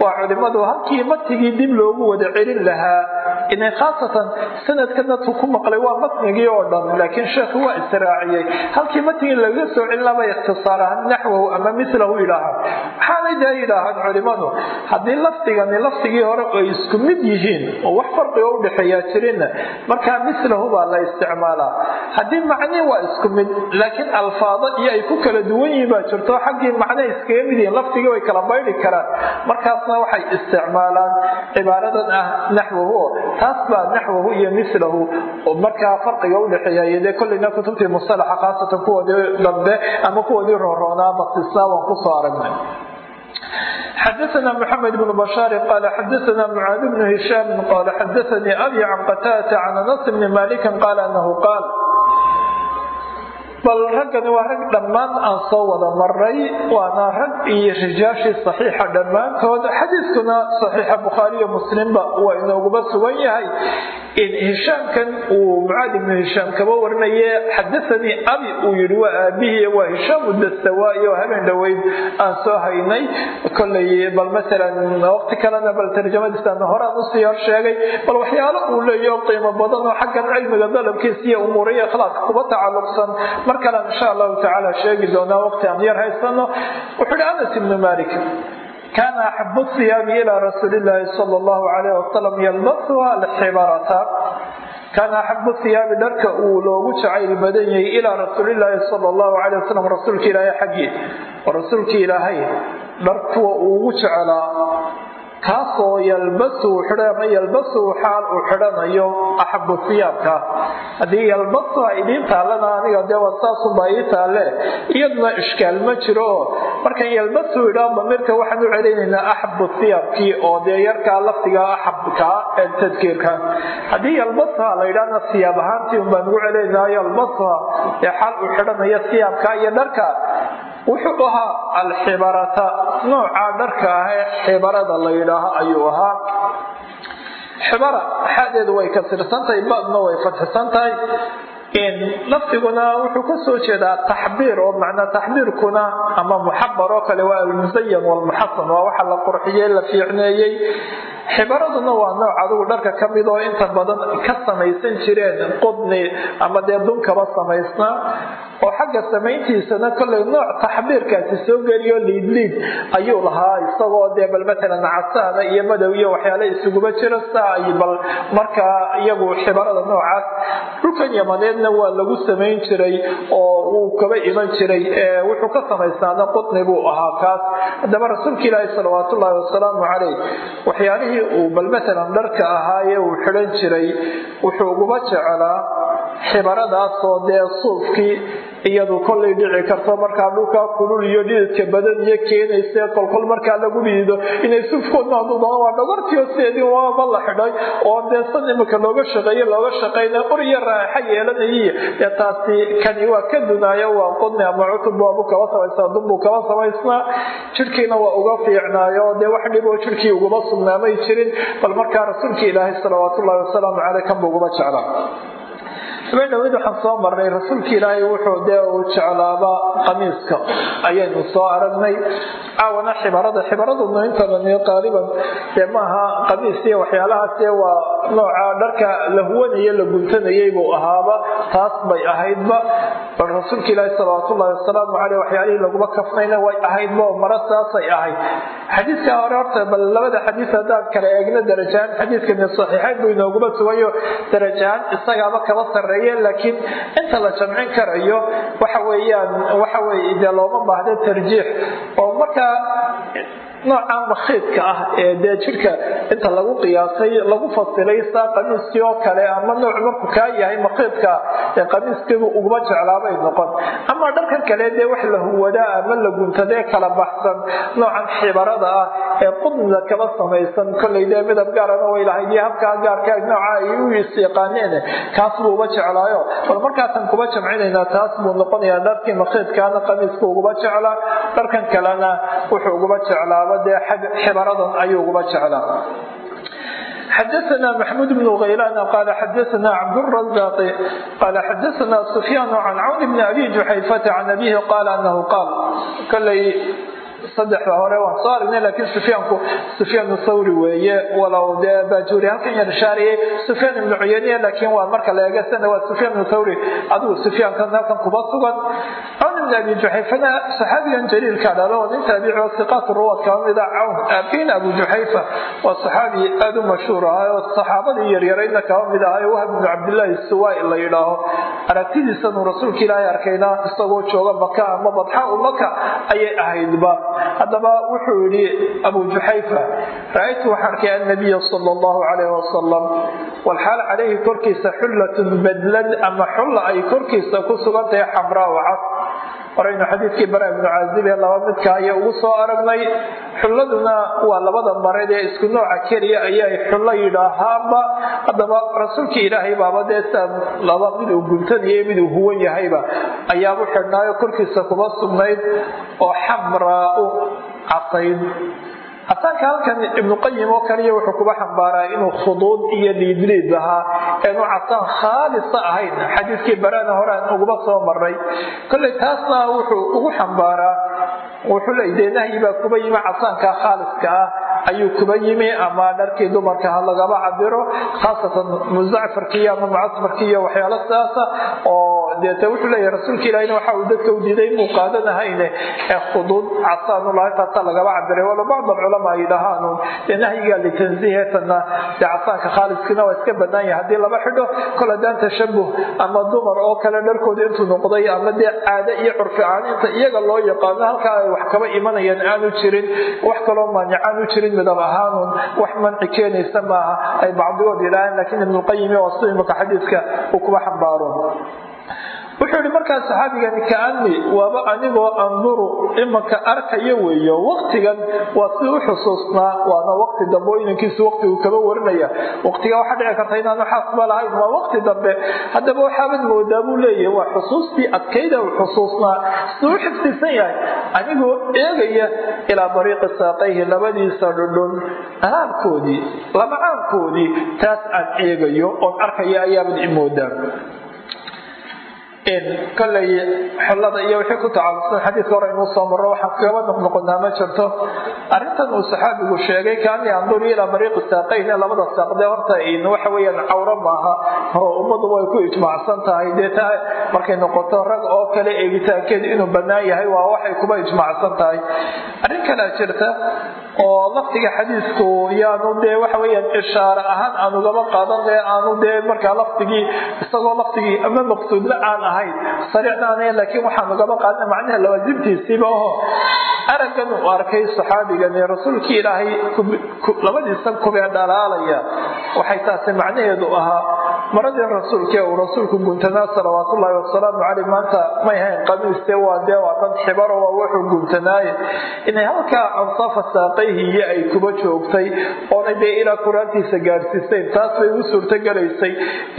Waa culimadu halkii matnigii dib loogu wada celin lahaa. Inay khaasatan sanadkana tu ku maqlay waa matnigii oo dhan laakiin sheekhu waa israaciyey. Halkii matnigii laga soo celin laba ikhtisaar ahaan naxwahu ama milahu yidhaaha waxaanay dee yidhaahaan culimadu haddii lafdigani lafdigii hore ay isku mid yihiin oo wax farqiga udhexeeyaa jirinna markaa milahu baa la isticmaalaa. Haddii macnii waa isku mid laakiin alfaado iyo ay ku kala duwan yihiin baa jirto xaggii macne iskaga mid yihiin lafdigii way kala baydhi karaan. Markaasna waxay isticmaalaan cibaaradan ah naxwahu taas baa naxwahu iyo milahu markaa farqiga udhexeeya dee kolleyna kutubtii musalaxa khaasatan kuwoodii dambe ama kuwoodii rooroonaa basisnaa waan ku soo aragnay xadaana mxamed bn bashaar qaala xadaana mucaad bnu hishaam qaala xadaanii abi can qataadata can anas bni malikin qaala anahu qaal bal raggani waa rag dhammaan aan soo wada maray waana rag iyo rijaashii saxiixa dhammaantood xadiiskuna saxiixa bukhaariyo muslimba waa inooguba sugan yahay in hishaamkan uu mucaad ibnu hishaam kaba warinaye xadaanii abi uu yihi waa aabihii waa hishaam dastawaa'i oo habeen dhoweyd aan soo haynay. Kolay bal maalan waqti kalena bal tarjamadiisana horaan u sii hor sheegay bal waxyaalo uu leeyaho qiimo badan oo xaggan cilmiga dalabkiisa iyo umuuriya akhlaaqka kuba tacalluqsan mar kalean insha allahu tacaala sheegi doonaa waqti aan yar haysano wuxuu ihi anas ibnu malik kaana axabu hiyaabi ilaa rasuuli illaahi sala allahu calayh wasalam yalbasuha alxibarata. Kaana axabu hiyaabi dharka uu loogu jacayl badan yahay ilaa rasuulilaahi sala allahu calay wasalam rasuulka ilaahay xaggii oo ilaahay dhar uu ugu jecelaa kaasoo yalbasuu xidha ama yalbasuu xaal uu xidhanayo axabu hiyaabka haddii yalbasu a idiin taallana aniga dee waa saasunbaa ii taalle. Iyaduna ishkaal ma jiro. Oo markan yalbasuu idhaa damirka waxaan u celinaynaa axabu hiyaabkii oo dee yarkaa laftiga axabkaa ee tadkiirka. Haddii yalbasuha la yidhaahna siyaab ahaantii un baan ugu celinaynaa yalbasuha ee xaal uu xidhanayo siyaabka iyo dharka wuxuu ahaa alxibarata. Nooca dharka ah ee xibarada la yidhaaho ayuu ahaa. Xibara xadeedu way kasirsan tahay badna way fadxisan tahay lafdiguna wuxuu ka soo jeedaa taxbiir oo macnaa taxbiirkuna ama muxabar oo kale waa almusayan walmuxasan waa waxa la qurxiyey la fiicneeyey. Xibaraduna waa nooc adigu dharka ka mid oo inta badan ka samaysan jireen qudni ama dee dunkaba samaysnaa oo xagga samayntiisana kollay nooc taxbiirkaasi soo geliyo liidliid ayuu lahaa isagoo dee bal matalan casaana iyo madow iyo waxyaale isuguba jira saa ay bal markaa iyagu xibarada noocaas. Dhulkan yamaneedna waa lagu samayn jiray oo wuu kaba iman jiray wuxuu ka samaystaana qudni buu ahaa kaas. Haddaba rasuulka ilaahi salawaat ullaahi wasalaamu caleyh waxyaalihii uu bal matalan dharka ahaaye uu xidhan jiray wuxuu uguba jecelaa xibaradaasoo dee suufkii iyadu kollay dhici karto markaa dhulkaa kulul iyo dhididka badan iyo keenayse kolkol markaa lagu dhidido inay suufkoodna haduudan waa dhogortiyo seedin waaba la xidhay oo dee san imika looga shaqeeye looga shaqayna ur iyo raaxa yeelanayay dee taasi kani waa ka dunaayo waa qudni ama cutub waabu kaba samaysnaa dubbuu kaba samaysnaa jirhkiina waa uga fiicnaayo dee wax dhiboo jirhkii uguma sugnaamay jirin bal markaa rasuulka ilaahay salawaatullaahi wasalaamu caleyh kan buu uguma jeclaa habeen dhaweyd waxaan soo marnay rasuulka ilaahay wuxuu dee uu jeclaaba qamiiska. Ayaynu soo aragnay. Caawana xibarada xibaraduna intabani qaaliban. Dee maaha qamiis iyo waxyaalahaas waa nooca dharka la huwanaye la guntanayay buu ahaaba taas bay ahaydba. Bal rasuulka ilaahi salawaatullaahi wasalaamu caleyh waxyaalihii laguma kafnayna way ahaydba mara saasay ahayd. Xadiidka hore horta bal labada xadiis haddaan kala eegno darajahaan xadiidkani saxiixayn buu inooguma sugayo. Darajahaan isagaaba kaba sarreeye laakiin inta la jamcin karayo waxa weeyaan waxa weye dee looma baahdo tarjiix. Oo markaa noocan makhiidka ah ee dee jirka inta lagu qiyaasay lagu fasilay saa qamiiskii oo kale ama nooc marku kaa yahay makhiidka ee qamiiskiibu uguma jeclaabay noqon. Ama dharkan kale dee wax la huwadaa ama la guntadee kala baxsan noocan xibarada ah ee qudnida kaba samaysan. Kollay dee midab gaarana way lahayd iyo habkaa gaarka nooca ay u isyaqaaneen kaas buu jeclaayo. Bal markaasaan kuba jamcinaynaa taas buu noqonayaa dharkii makhiidkaana qamiiska uguba jeclaa dharkan kalena wuxuu uguba jeclaaba amaba dee xibaradan ayuuguba jeclaa. Xadaana maxmud bn haylaana qaala xadaana cabdrazaaqi qaala xadaana sufyaanu can cawni bni abi juxayfata can abihi qaala anahu qaal koley saddexda hore waan soo aragnay laakiin sufyaanku sufyaan thawri weeye walow dee baajuuri halkan yar shaariyey. Sufyaan ibnu cuyaniya laakiin waa marka la eegasana waa sufyaan ibnu thawri adigu sufyaankan halkan kuba sugan. Cawn ibn abi juxayfana saxaabigan jaliilka dhalo oo nin taabici oo siqaat ruwaad kaba mida cawn aabiin abu juxayfa waa saxaabi aada u mashhuur ahaa oo saxaabadii yaryaraydna kaba mid ahaa wahab ibnu cabdillaahi suwaai la yidhaaho. Aragtidiisanuu rasuulka ilaahay arkayna isagoo jooga maka ama badxa u maka ayay ahaydba haddaba wuxuu yihi abu juxayfa ra'aytu waxaan arkay annabiya sala allahu calayh wasalam walxaal calayhi korkiisa xullatun badlad ama xulla ay korkiisa ku sugan tahay xamraa cas horaynu xadiidkii bara ibnu ee laba midka ayay ugu soo aragnay. Xulladuna waa labada mareed ee isku nooca keliya ayay xullo yidhaahaanba. Haddaba rasuulkii ilaahay baaba dee laba mid uu guntanayay mid uu huwan yahayba ayaabu xidhnaayo korkiisa kuma sugnayd oo xamraa u casayd casaanka halkan ibnu qayim oo kaliya wuxuu kuba xambaaraa inuu khuduud iyo liidliid ahaa eenu casaan khaalisa ahayn. Xadiidkii barana hore aan uguba soo maray kolley taasna wuxuu ugu xambaaraa wuxuu leey dee nahyi baa kuba yimi casaanka khaaliska ah ayuu kuba yimi ama dharkii dumarka ha lagaba cabiro khaasatan muzacfarki iyo ama mucasfarki iyo waxyaalo sidaasa oo deete wuxuu leeyahay rasuulka ilaahina waxa uu dadka u diiday inuu qaadanahayne khuduud casaanulahi taasa lagaba cabiray walo bacd alculamaa yidhahaanu dee nahyigaa litansiihetana dee casaanka khaaliskiina waa iska banaan yahay haddii laba xidho kol haddaan tashabuh ama dumar oo kale dharkooda intuu noqday ama dee caade iyo curfi aan inta iyaga loo yaqaano halkaa ay wax kaba imanayaan aanu jirin. Wax kaloo maanic u jirin midab ahaanun wax manci keenaysa maaha. Ay bacdigood yidhaaheen laakiin ibnulqayimi waa sida imaka xadiidka uu kuba xambaaro wuxuu yihi markaa saxaabigani kaani waaba anigoo anduru imanka arkayo weeyo. Waktigan waa si u xusuusnaa waana wakti dambe inankiisu waktigu kaba warinaya. Waktiga waxaa dhici karta inaanu xaasba lahayn waa wakti dambe. Haddaba waxaabad moodaa buu leeyahay waa xusuustii adkayda uu xusuusnaa. Si u xifdisan yahay anigoo eegaya ilaa dariiqi saaqayhi labadiisa dhudhun alaabkoodii lamacaankoodii taas aan eegayo oon arkaya ayaabad imoodaa koley xolada iyo wixii ku tacalluqsan xadiidka hore inuu soo marro waxaan kagaba noqnoqonaa ma jirto arrintan uu saxaabigu sheegay kaani anduri ilaa bariiqi saaqayn ee labada saaqdee horta waxa weeyaan cawro maaha oo ummadu way ku ijmaacsan tahay. Dee taa markay noqoto rag oo kale eegitaankeedu inuu bannaan yahay waa waxay kuba ijmaacsan tahay. Arrin kalea jirta oo laftiga xadiisku yaanu dee waxa weyaan ishaare ahaan aan ugaba qaadan ee aanu dee markaa laftigii isagoo laftigii ama maqsuudla aan ahayn sariicna aan laakiin waxaan ugaba qaadana macnaha lawaasimtiisiiba oho. Araggan uu arkay saxaabigani rasuulkii ilaahay labadiisan kubee dhalaalaya. Waxay taasi macnaheedu ahaa maradii rasuulkee uu rasuulku guntanaa salawaatullaahi wasalaamu caleyh maanta may hayn qamiiste waa dee waa dad xibaro waa wuxuu guntanaaye inay halkaa ansaafa saaqayhiiyo ay kuba joogtay oonay dee ilaa kuraantiisa gaadhsiisayn taas bay u suurtogelaysay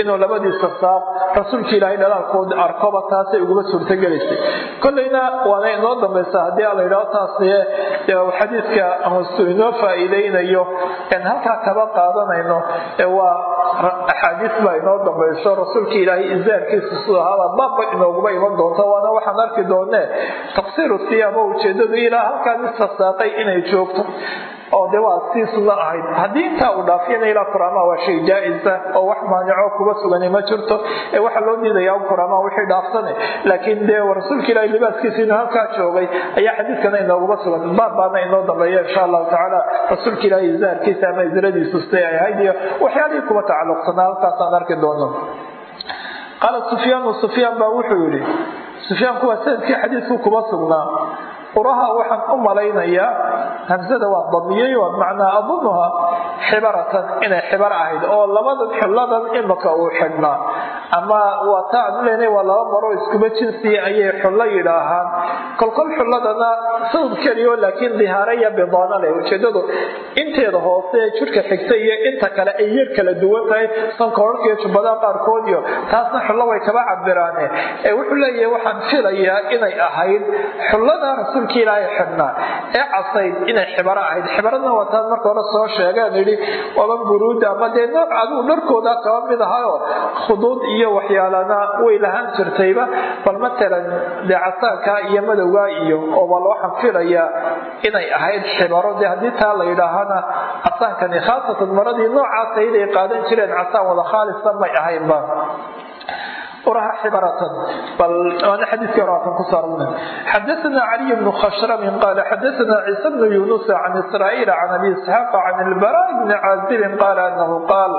inuu labadiisa saaq rasuulkii ilaahay dhalaalkooda arkoba taasay uguma suurtogelaysay kolleyna waana inoo dambaysa haddii ala yidhaho taasiye xadiidka inoo faa'iideynayo en halkaa kaba qaadanayno waa axaadiis baa inoo dambayso rasuulka ilaahay izaarkiisa siduu ahaaba baabba inooguma iman doonto waana waxaan arki doonee taqsiiru siyaaba ujeedadu ilaa halkaa midka saaqay inay joogto oo de waa sii sunno ahayd. Haddii intaa uu dhaafiyana ilaa kuraamaha waa shay jaa-isa oo wax maanico kuba sugani ma jirto ee waxaa loo diidaya kuraamaha wixii dhaafsane laakiin dee rasuulka ilaahay libaaskiisa inuu halkaa joogay ayaa xadiidkana inooguma sugan. Baab baana inoo dambeeya insha allahu tacaala. Rasuulka ilaahay izaarkiisa ama izradiisu siday ay ahayd iyo waxyaalihii kuba tacalluqsanaa halkaasaan arki doono. Qaala sufyaanu sufyaan baa wuxuu yihi sufyaanku waa sannadkii xadiidku kuba sugnaa uraha waxaan u malaynayaa hamsada waa damiyey waa macnaa adunuha xibaratan inay xibar ahayd oo labadan xulladan imaka uu xidhnaa ama waa taa aan uleynay waa laba maroo iskuba jinsiya ayay xullo yidhaahaan. Kolkol xulladana sabab keliyo laakiin dihaaraya bidaana leh. Ujeedadu inteeda hoose jirka xigta iyo inta kale ay yar kala duwan tahay sankoorarka iyo jubbadaha qaarkood iyo taasna xullo way kaba cabiraane wuxuu leeyahay waxaan filayaa inay ahayd xullada rasuulka ilaahay xidhnaa ee casayd inay xibaro ahayd. Xibaradna wataan marka hore soo sheegeen yidhi waban buruuda ama dee nooc adigu dharkooda kaba mid ahayo khuduud iyo waxyaalana way lahaan jirtayba? Bal matalan dee casaanka iyo madowga iyo oo waxaan filayaa inay ahayd xibaro. Dee haddii taa la yidhaahana casaankani khaasatan maradii noocaas ahayd ay qaadan jireen casaan wada khaalisa may ahaynba xadana caliy bnu khshrmin qaala xadana ciisa bnu yunus can israail can abi isxaaq can ilbara bni caazibin qaala anahu qaal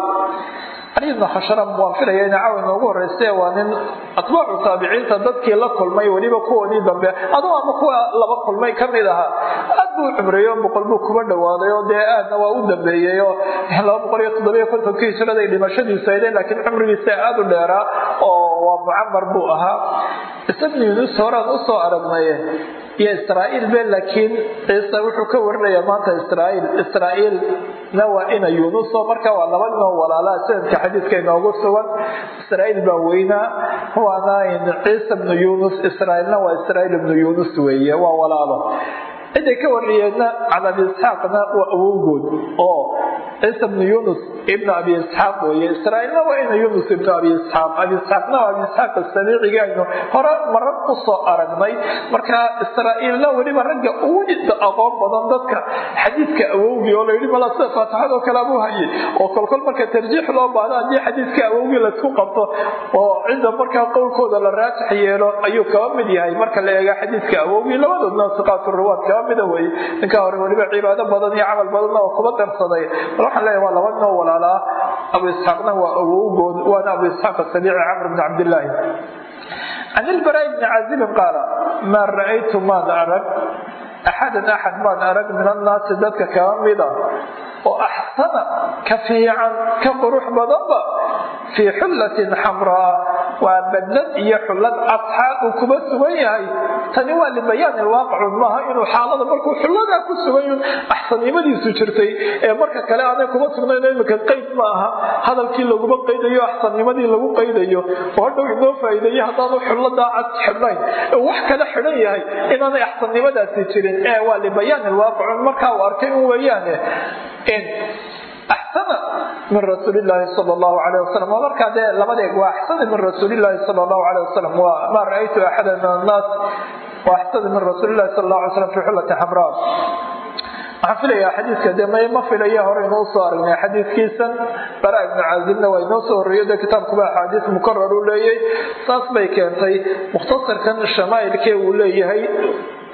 cali bn khashram waan caawa inoogu horeyse waa nin atbaacu taabiciinta dadkii la kulmay weliba kuwoodii dambe. Aduu ama kuwa laba kulmay ka mid ahaa. Aad buu cumreeyo boqol buu kuba dhawaaday oo dee aadna waa u dambeeyey oo laba boqol iyo toddobiyo kontonkii hijraday dhimashadiisu ayde laakiin cumrigiisa aada u dheeraa oo waa mucamar buu ahaa. Isabn yunus horaan u soo aragnaye iyo israa'iil be laakiin ciise wuxuu ka warinayaa maanta israa'iil. Israa'iilna waa ina yunuso marka waa laba ninoo walaalaa sanadka xadiidka inoogu sugan. Israa'iil baa weynaa waana ciisa bnu yunus israa'iilna waa israa'iil ibnu yunus weeye waa walaalo ciday ka wariyeenna can abi isxaaqna waa awowgood oo ciisa bnu yunus ibn abi isxaaq weye israaiilna waa ina yunus ibnu abi isxaaq. Abi isxaaqna waa abi isxaaq asaniiciga aynu hore marar u soo aragnay. Marka israaiilna weliba ragga ugu aqoon badan dadka. Xadiidka awowgii oo layidhi mala sida faatixadoo kale abuu hayay. Oo kolkol marka tarjiix loo baahdo haddii xadiidka awowgii laysku qabto oo cidda markaa qowlkooda la raajix yeelo ayuu kaba mid yahay. Marka la eega xadiidka awowgii labadoodna siqaatu kaba mida weye ninka hore weliba cibaado badan iyo camal badanna oo kuba darsaday. Bal waxaan leeyahay waa laba noo walaalaa. Abu isxaaqna waa awowgood waana abu isxaaq asabiici camr bn cabdillaahi. Can ilbaraa bni caazibin qaala maa ra'aytu maan arag? Axadan axad maan arag min annaasi dadka kaba oo axsana ka fiican ka qurux badanba fii xullatin xamraa. Waa badlad iyo xullad adxaad uu sugan yahay tani waa libayaan ilwaaqicun maaha inuu xaalada markuu xulladaa ku sugan axsannimadiisu jirtay ee marka kale aanay kuma sugnayn imika qayd ma aha hadalkii laguma qaydayo axsannimadii lagu qaydayo oo hadhow inoo faa'iideeyo haddaanu xulladaa cad xidhnayn. Wax kale xidhan yahay inaanay axsannimadaasi jirin ee waa libayaan ilwaaqicun markaa uu arkay un weeyaane axsana min rasuulilaahi sal llahu alayh wasalam waa markaa dee labadeeg waa axsana min rasuulilaahi sal llahu alayh wasalam maa ra'aytu axada min annaas waa axsana min rasuulilahi sal llahu alay slam fi xullati xamraa waxaan filayaa xadiidka dee may ma filaya hore inuu soo aragnay xadiidkiisan baraa ibnu caazibna waa inoo soo horreeyo dee kitaabkuba axaadiis mukarar uu leeyay saas bay keentay mukhtasarkan shamaa'ilkee uu leeyahay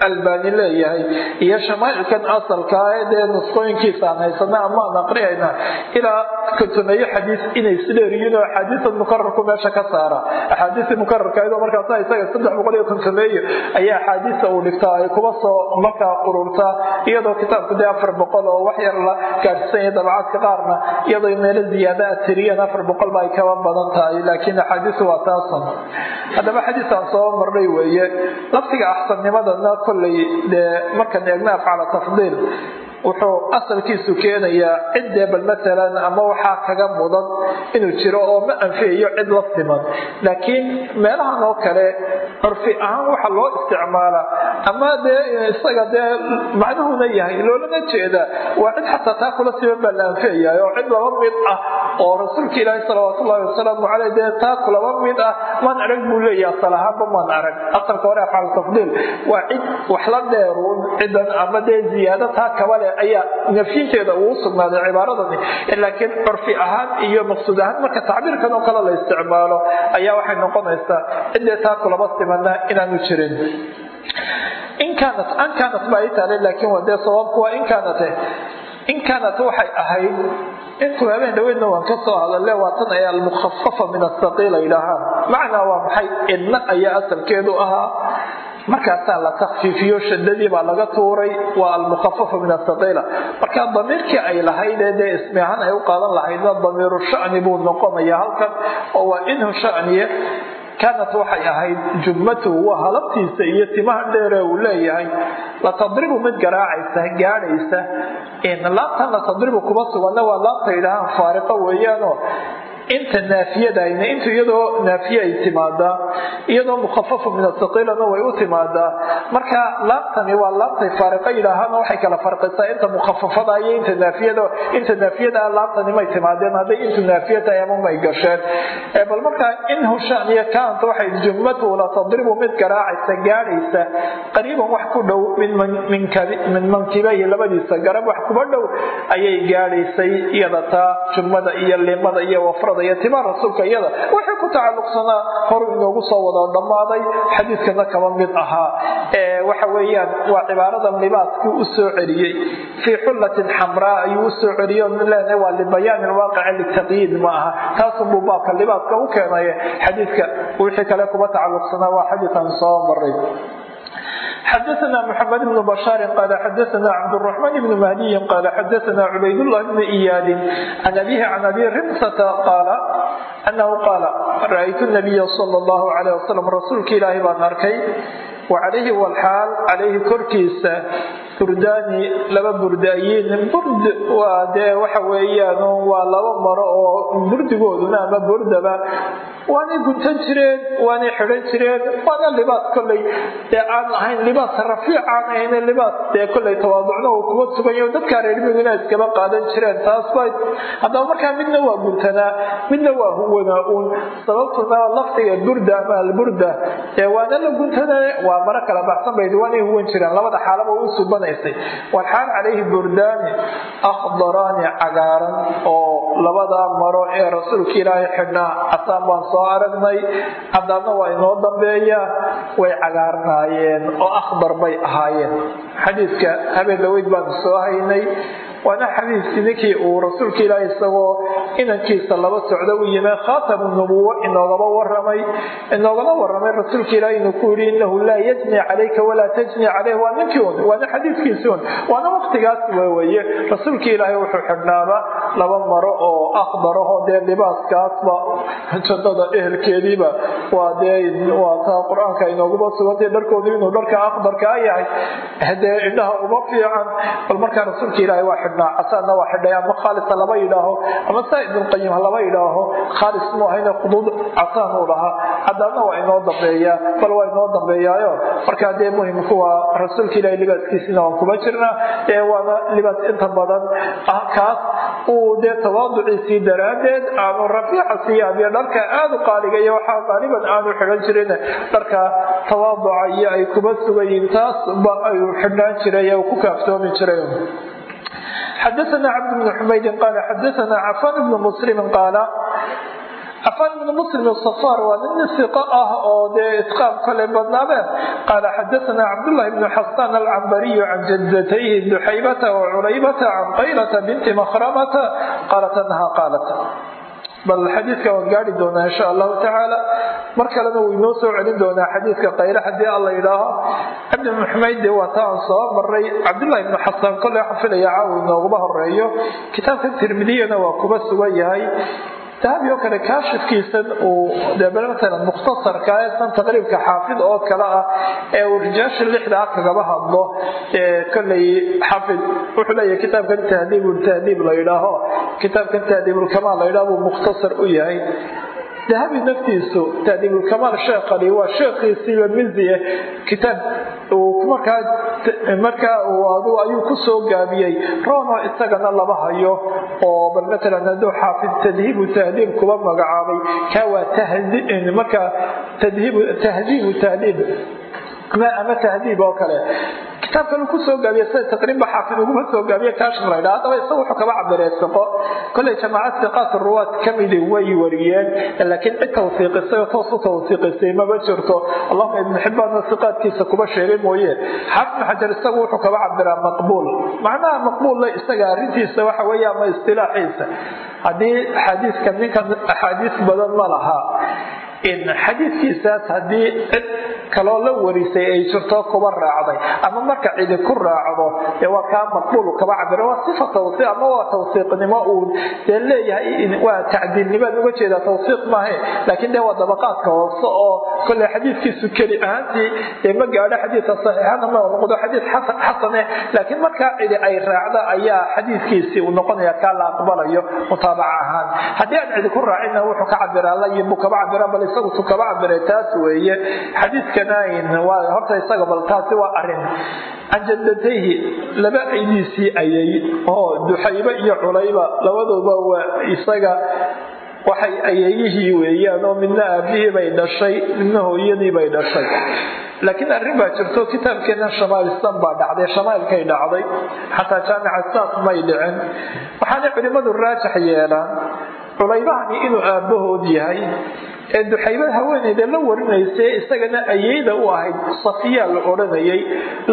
albani leeyahay. Iyo shamaailkan asalkaa ee dee nusqooyinkiisa aan haysana ama aan aqriyayna ilaa kontomeeyo xadiis inay isdheeriyiin oo axaadiisa mukararku meesha ka saara. Axaadiisii mukararka iyadoo markaasa isaga saddex boqol iyo kontomeeyo ayaa axaadiista uu dhigtaa ay kuba soo markaa ururtaa iyadoo kitaabku dee afar boqol oo wax yar la gaadhsisan yahay dabacaadka qaarna iyadoo meelo ziyaada a tiriyeen afar boqol ba ay kaba badan tahay laakiin axaadiisu waa taasan haddaba xadiisaan soo marnay weeye. Laftiga axsannimadana kolley dee markaan eegna afcala tafdiil wuxuu asalkiisu keenayaa ciddee bal maalan ama waxaa kaga mudan inuu jiro oo ma anfiyayo cid la siman. Laakiin meelahan oo kale curfi ahaan waxa loo isticmaala ama dee isaga dee macnuhuna yahay loolama jeeda waa cid xataa taa kula siman baa la anfiyaya oo cid laba mid ah oo rasuulka ilaahi salawaat wasalaamu caleyh dee taa kulaba mid ah maan arag buu leeyahay asal ahaanba maan arag. Asalka hore afcal tafdiil. Waa cid wax la dheeruun cidan ama dee ziyaado taa kabale ayaa nafyinteeda uu sugnaaday cibaaradani. Laakiin curfi ahaan iyo maqsuud ahaan marka tacbiirkan oo kale la isticmaalo ayaa waxay noqonaysaa ciddee taa kulaba simana inaanu jirin in kaanat an kaanat baa ii taale laakiin waa dee sababku waa in kaanate in kaanat waxay ahayd intuu habeen dhaweydna waan ka soo hadale waa tan ay almukhafafa min asaqiila yidhaahaan macnaa waa maxay? Idna ayaa asalkeedu ahaa markaasaa la takfiifiyo shadadii baa laga tuuray waa almukhafafa min asaqiila marka damiirkii ay lahaydee dee ismi ahaan ay u qaadan lahaydna damiiru shani buu noqonaya halkan oo waa inhu shaniye kaanat waxay ahayd jumatuhu waa halabtiisa iyo timaha dheere uu leeyahay. Latadribu mid garaacaysa gaadhaysa laabtan latadribu kuma suganna waa laabta yidhaahaan faariqo weeyaanoo inta naafiyadayna intu iyadoo naafiye ay timaadaa iyadoo mukhafafa min asaqiilana way u timaadaa marka laabtani waa laabtay faariqa yidhaahaan waxay kala farqisaa inta mukhafafada iyo inta naafiyada inta naafiyada laabtani may timaadeen hadday intu naafiya tahay ama may gasheen. Bal markaa in hushaan iyo kaanta waxay jumlatu la tadribu mid garaacaysa gaadhaysa qariiban wax ku dhow min mankibayhi labadiisa garab wax kuba dhow ayay gaadhaysay iyada taa jumada iyo limada iyo wafrada iyo timaa rasuulka iyada wixii ku tacalluqsanaa horu inoogu soo wada dhammaaday xadiidkana kaba mid ahaa. Waxa weeyaan waa cibaaradan libaaskii u celiyey. Fii xullatin xamraa ayuu u soo celiyo leenahay waa libayaan ilwaaqici litaqyiid ma aha. Taasunbuu baabka libaaska u keenaye. Xadiidka wixii kale kuba tacalluqsanaa waa xadiikan soo maray xadaana mxamed bnu bashaari qaala xadaana cabduraxmaan ibnu mahdiyin qaala xadaana cubaydullah bnu iyaadin can abihi can abi rimsata qaala anahu qaala ra-ytu nabiya sal llahu alayh wasalam rasuulka ilaahi baan arkay wa calayhi wlxaal calayhi korkiisa burdaani laba burdaayiin burd waa dee waxa weeyaan waa laba maro oo burdigooduna ama burdaba waanay guntan jireen waanay xidhan jireen. Waana libaas kolley dee aan ahayn libaas rafiic ahayn libaas dee kolley tawaaducna uu kuba sugayo dadkaa reermiguna iskaba qaadan jireen taas haddaba markaa midna waa guntanaa midna waa huwanaa uun. Sababtuna lafdiga burda ama alburda ee waana la guntanaa waa maro kala baxsan bayd waanay huwan jireen. Labada xaalaba u subanaysay walxaal calayhi burdaani akhdaraani cagaaran oo labadaa maro ee rasuulka ilaahay xidhnaa. Casaan baan soo aragnay. Cadaadna waa inoo dambeeya. Way cagaarnaayeen oo akhbar bay ahaayeen. Xadiidka habeen dhaweyd baanu soo haynay waana xadiidkii ninkii uu rasuulka ilaahay isagoo inankiisa laba socdo u yimi khaatamu nubuwo inoogaba waramay inoogaba waramay rasuulka ilaahay inuu ku yidhi inahu laa yajni calayka walaa tajni caleyh waa ninkii un waana xadiidkiisi un waana waqtigaas weye rasuulka ilaahay wuxuu xidhnaaba laba maro oo akhdaraho dee libaaskaasba jannada ehelkeediiba waa dee waa qur'aanka inooguma sugantay dharkoodii inuu dharka akhdarkaa yahay. Dee indhaha uma fiican bal markaa rasuulka ilaahay waa xidhnaa casaanna waa xidhay ama khaalisa lama yidhaaho ama saa ibnulqayim lama yidhaaho khaalis mu ahayne quduud casaan uu lahaa cadaadna waa inoo dambeeyaa bal waa inoo dambeeyaayo. Markaa dee muhimku waa rasuulka ilaahay libaaskiisina waan kuma jirnaa ee waana libaas inta badan. Ah kaas uu dee tawaaduciisii daraaddeed aanu rafiica siyaamiyo dharka aada u qaaligayo waxaa qaaliban aanu xidhan jirin. Dharka tawaaduca iyo ay kuma sugayiin taas ba ayuu xidhnaan jiray ee uu ku kaaftoomi jiray xadaana cabd bn xumaydin qaala xadaana cafan bnu muslimin qaala cafan ibnu muslim safar waa nin siqo ah oo dee itqaam kale badnaabeen qaala xadaana cabdullahi bnu xasaan alcambariyu can jadatayhi duxaybata wa culaybata can qaylata binti makhramata qaalat anaha qaalat bal xadiidka waan gaari doonaa insha allahu tacaala. Mar kalena wuu inoo soo celin doonaa xadiidka qayre haddii alla yidhaaho. Cabdi bnu xumayd dee waa ta aan soo maray cabdullahi ibnu xasaan kolley waxaan filaya inooguma horeeyo kitaabka tirmidiyana waa kuba sugan yahay dahabi oo kale kaashifkiisan uu dee matalan mukhtasarka eesan taqriibka xaafid oo kale ah ee uu rijaasha lixdaa kagaba hadlo ee kolley xaafid wuxuu leeyahay kitaabkan tahdiibultahdiib la yidhaaho kitaabkan tahdiibulkamaal la yidhaho buu mukhtasar u yahay dahabi naftiisu tahdiibulkamaal sheekhani waa sheekhiisiiba miziye kitaab markaa adu ayuu ku soo gaabiyey. Rono isagana lama hayo oo bal matalan hadduu xaafid tadhiibu tahdiib kuba magacaabay. Kaa waa tahdiibu tahdiib ama tahdiib oo kale. Kitaabkan uu ku soo gaabiye sida taqriibba xaafid uguma soo gaabiye kaashif la ydhaa haddaba isaga wuxuu kaba cabiree siqo kolley jamaacad siqaat ruwaad kamidi way wariyeen laakiin cid tawsiiqisay oo toos u tawsiiqisay maba jirto. Allahuma ibnu xibbaanna siqaadkiisa kuba sheegay mooye xaafid xajar isagu wuxuu kaba cabiraa maqbuul. Macnaha maqbuulla isaga arrintiisa waxa weeye ama istilaaxiisa. Haddii xadiiska ninkan axaadiis badan ma laha xadiidkiisaas haddii cid kaloo la warisay ay jirto kuba raacday. Ama marka cidi ku raacdo waa kaa maqbuul kaba cabira waa sifa tawsiiq ama waa tawsiiqnimo uu dee leeyahay waa tacdiilnimaad uga jeedaa tawsiiq maahe. Laakiin dee waa dabaqaadka hoose oo kolley xadiidkiisu keli ahaantii dee ma gaadho xadiidka saxiixana ma noqdo xadiid xasane. Laakiin markaa cidi ay raacda ayaa xadiidkiisii uu noqonaya kaa la aqbalayo mutaabaca ahaan. Haddii aan cidi ku raacina wuxuu ka cabiraa layin buu kaba cabira isagu tu kaba cabiray taas weeye. Xadiidkanayn waa horta isaga bal taasi waa arrin can jadatayhi laba aydiisii ayay oo duxaybe iyo culayba labadooba waa isaga waxay ayayihii weeyaan oo midna aabihii bay dhashay midna hooyadii bay dhashay. Laakiin arrin baa jirto kitaabkeena shamaailstan baa dhacday shamaailkay dhacday xataa jaamica saas may dhicin. Waxaana culimmadu raajax yeelaan culaybahani inuu aabbahood yahay ee duxaybad haweeneyda la warinaysa isagana ayeyda u ahayd safiyaa la odhanayay.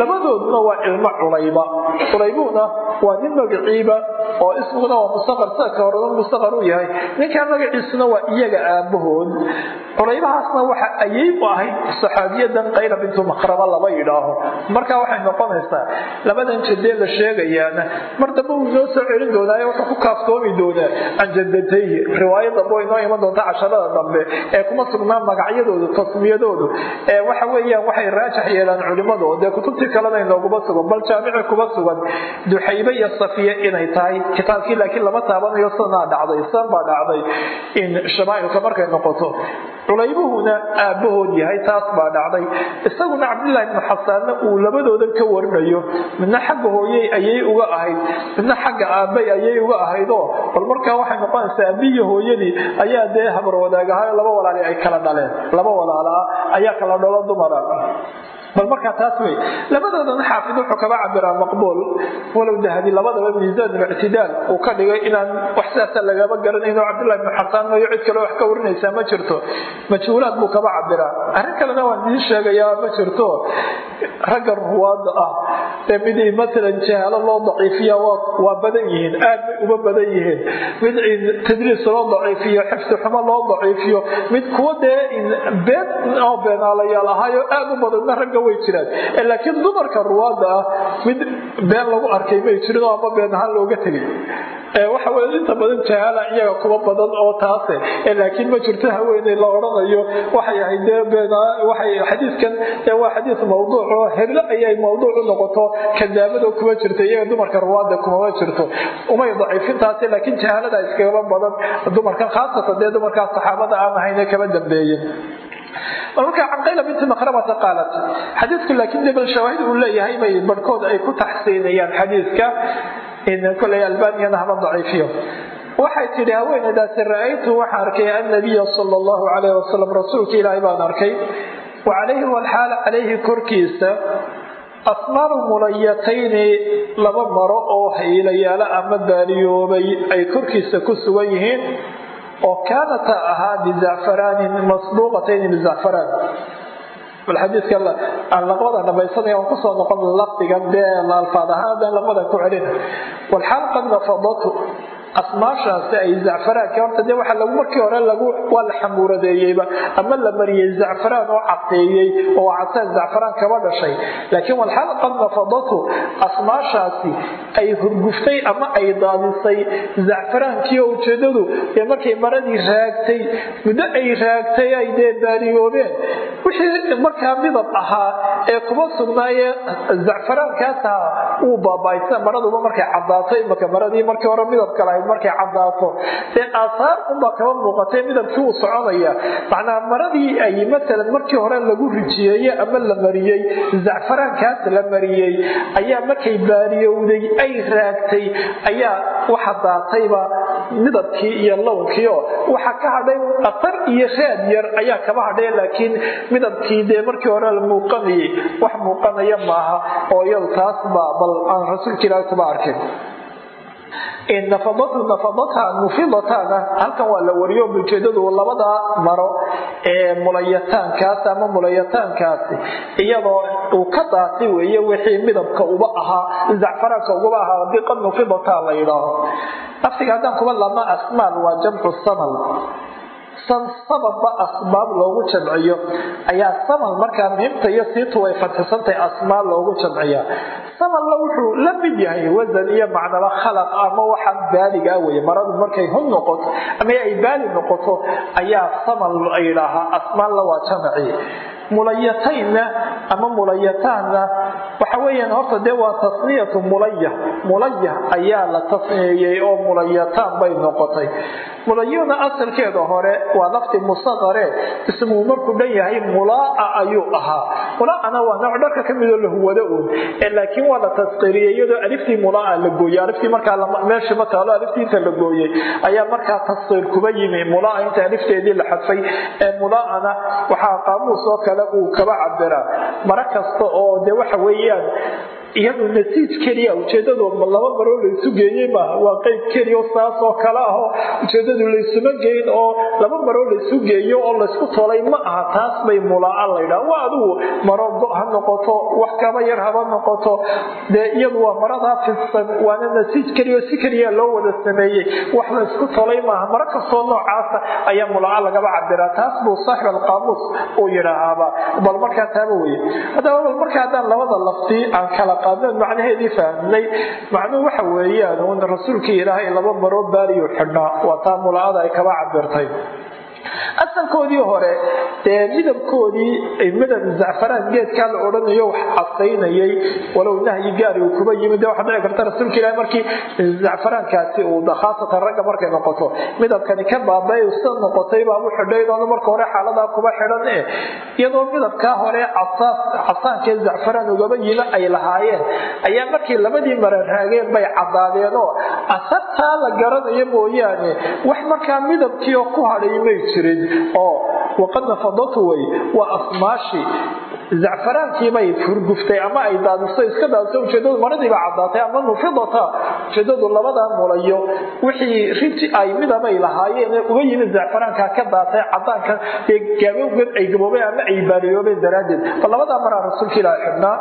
Labadooduna waa ilmo culayba. Culaybuna waa nin magaciiba oo ismiguna waa mustaqar sida ka horena mustaqar u yahay. Ninkaa magaciisuna waa iyaga aabbahood culaybahaasna waxa ayay u ahayd saxaabiyadan qayla bintu makraba laba yidhaaho. Marka waxay noqonaysaa labadan jadee la sheegayaana mar dambe wuu inoo soo celin doonaayo wuxuu ku kaaftoomi doonaa can jadatayhi riwaaya dambe inoo iman doontaa casharada dambe ee kuma sugnaa magacyadoodu tasmiyadoodu. Ee waxa weeyaan waxay raajax yeelaan culimadu dee kutubtii kalena inooguma sugan bal jaamici kuma sugan. Duxaybe iyo safiye inay tahay kitaabkii laakiin lama taabanayo sanaa dhacday san baa dhacday in shamaailka markay noqoto culaybuhuna aabbahood yahay taas baa dhacday. Isaguna cabdillaahi ibnu xasaanna uu labadoodan ka warinayo midna xagga hooyey ayay uga ahayd midna xagga aabbay ayay uga ahaydoo bal markaa waxay noqonaysaa aabbiyo hooyadii ayaa dee habar wadaagahayo laba walaali ay kala dhaleen laba walaalaa ayaa kala dhalo dumara bal markaa taas wey labadoodana xaafid wuxuu kaba cabiraa maqbuul. Walow dahabi labadaba miisaan ictidaal uu ka dhigay inaan wax sidaasa lagaba garanayno cabdullahi ibnu xasaan mayo cid kale wax ka warinaysaa ma jirto. Majhuulaad buu kaba cabiraa arrin kalena waan idiin sheegayaa ma jirto. Ragga ruwaada ah ee mid maalan jahaalo loo daciifiya waa badan yihiin aad bay uga badan yihiin. Mid tadliis loo daciifiyo xifdi xumo loo daciifiyo. Mid kuwa dee been oo beenaalayaal ahaayo aad u badanna ragga way jiraan. Laakiin dumarka ruwaada ah mid been lagu arkay may jirin oo ama been ahaan looga tegay? Waxa wey inta badan jahaala iyaga kuma badan oo taase. Laakiin ma jirto haweeney la odhanayo waxay ahayd dee xadiiskan waa xadiis mawduuc oo heblo ayay mawduuc u noqoto kadaabado kuma jirta iyaga dumarka ruwaada kumama jirto. Umay daciifintaasi laakiin jahaalada iskagaba badan. Dumarkan khaasatan dee dumarkaas saxaabada aan ahayn ee kaba dambeeyeen marka canqayla binti makramata qaalat xadiisku laakiin de bal shawaahid uu leeyahay bay barhkood ay ku taxsiinayaan xadiiska koley albaniyana haba daciifiyo. Waxay tidhi haweeneydaasi ra'aytu waxaan arkay annabiya sala allahu calayh wasalam rasuulka ilaahay baan arkay. Wa calayhi walxaal calayhi korkiisa asmaaru mulayatayni laba maro oo haylayaalo ama baaliyoobay ay korkiisa ku sugan yihiin oo kaanata ahaa bizacfaraanin masbuuqatayni bizacfaraan bal laqbada dhamaysanaya aan ku soo noqon lafdigan dee alfaad ahaan adaan laqbadan ku celina walxaal nafadatu asmaashaasi ay zacfaraanka horta dee waxaa lagu markii hore waa la xamuuradeeyeyba. Ama la mariyey zacfaraan oo cateeyey oo cateen zacfaraan kaba dhashay. Laakiin walxaal nafadatu asmaashaasi ay hurguftay ama ay daadisay zacfaraankii oo ujeedadu dee markay maradii raagtay muddo ay raagtay ay dee baariyoobeen. Wixii markaa midab ahaa ee kuma sugnaayee zacfaraankaas uu baaba'aysa maraduba markay caddaatay imaka maradii markii hore midabka lahayd markay caddaato. Ee unbaa kaba muuqatay midabkii uu soconaya macnaa maradii ay matalan markii hore lagu rijiyeeye ama la mariyey zacfaraankaas la mariyey ayaa markay baariyowday ay raagtay ayaa waxa daatayba midabkii iyo lownkii oo waxa ka hadhay atar iyo raad yar ayaa kaba hadhay laakiin midabkii dee markii hore la muuqanayay wax muuqanaya maaha oo iyadu taas baa bal aan rasuulka ilaahi kuba arkin nafadatu nafadata mufidataana halkan waa la wariyo ujeedadu labada maro ee mulayataankaas ama mulayataankaasi. Iyadoo uu ka daatay weeye wixii midabka uba ahaa zacfaraanka ugaba ahaa haddii qad mufidata la yidhaaho laftiga haddaan kuba lama asmaal waa jamcu samal sababba asbaab loogu jamciyo. Ayaa samal markaa miimta iyo siitu way fadxisantahay asmaal loogu jamciya samalna wuxuu la mid yahay wasan iyo macnaba khalaq ama waxaan baaliga ah weye maradu markay hun noqoto ama ay baali noqoto ayaa samal la asmaalna waa jamci mulayataynna ama mulayataanna waxa weyaan horta dee waa tasniyatu mulaya. Mulaya ayaa la tasniyeeyey oo mulayataan bay noqotay mulayuna asalkeeda hore waa lafti musaqare ismuu markuu dhan yahay mulaa'a ayuu ahaa. Mulaa'ana waa nooc dharka ka midoo la huwado uun laakiin waa la tasqiriyey iyadoo aliftii mulaa'a la gooyey. Aliftii markaa meeshii ma taalo aliftii inta la gooyey ayaa markaa tasqiir kuba yimi. Mulaa'a inta alifteedii la xadfay ee mulaa'ana waxaa qaamuus kale uu kaba cabiraa mara kasta oo de waxa weeyaan iyadu natiij keliya ujeedadu laba maroo laysu geeyey maaha waa qeyb keliya saas oo kale ah oo ujeedadu laysuma geyn oo laba maroo laysu geeyo oo laysku tolay ma aha taas bay mulaa laydhaa waa adigu maro go ha noqoto wax kaba yar haba noqoto. Dee iyadu waa maradaa fidsan waana natiij keliya si keliya loo wada sameeyey. Wax laysku tolay maaha maro kastoo noocaasa ayaa mulaa lagaba cabiraa taas buu saaxib alqaamuus uu yidhaahaaba bal markaa taaba weye haddaba bal marka haddaan labada lafti aan kala qaadeen macnaheedii fahmnay macnuhu waxa weeyaan rasuulkii ilaahay laba maroo baariyu xidhnaa. Waa taa mula'ada ay kaba cabirtay asalkoodii hore dee midabkoodii midab zacfaraan geedkaa la odhanayo wax casaynayay walow nahyi gaari uu kuba yimid de waxaa dhici karta rasuulka ilahi markii zacfaraankaasi uu khaasatan ragga markay noqoto midabkani ka baabay sida noqotay baabu xidhaydooda marka hore xaaladaa kuba xidhan e iyadoo midabkaa hore casaankee zacfaraan ugaba yimi ay lahaayeen ayaa markii labadii mara raageen bay cadaadeenoo asartaa la garanayo mooyaane wax markaa midabkii oo ku hadhay may jirin oo waqad nafadatu way waa asmaashi zacfaraankiibay furguftay ama ay daadiso iska daadiso ujeedadu maradiiba cadaatay ama nufidata ujeedadu labadaa mulayo. Wixii rinti ay midabay lahaayeen uga yimid zacfaraanka ka daatay cadaanka gaabowgeed ay gaboobeen ama ay baaliyoobeen daraaddeed. Bal labadaa maraa rasuulka ilaahi xidhnaa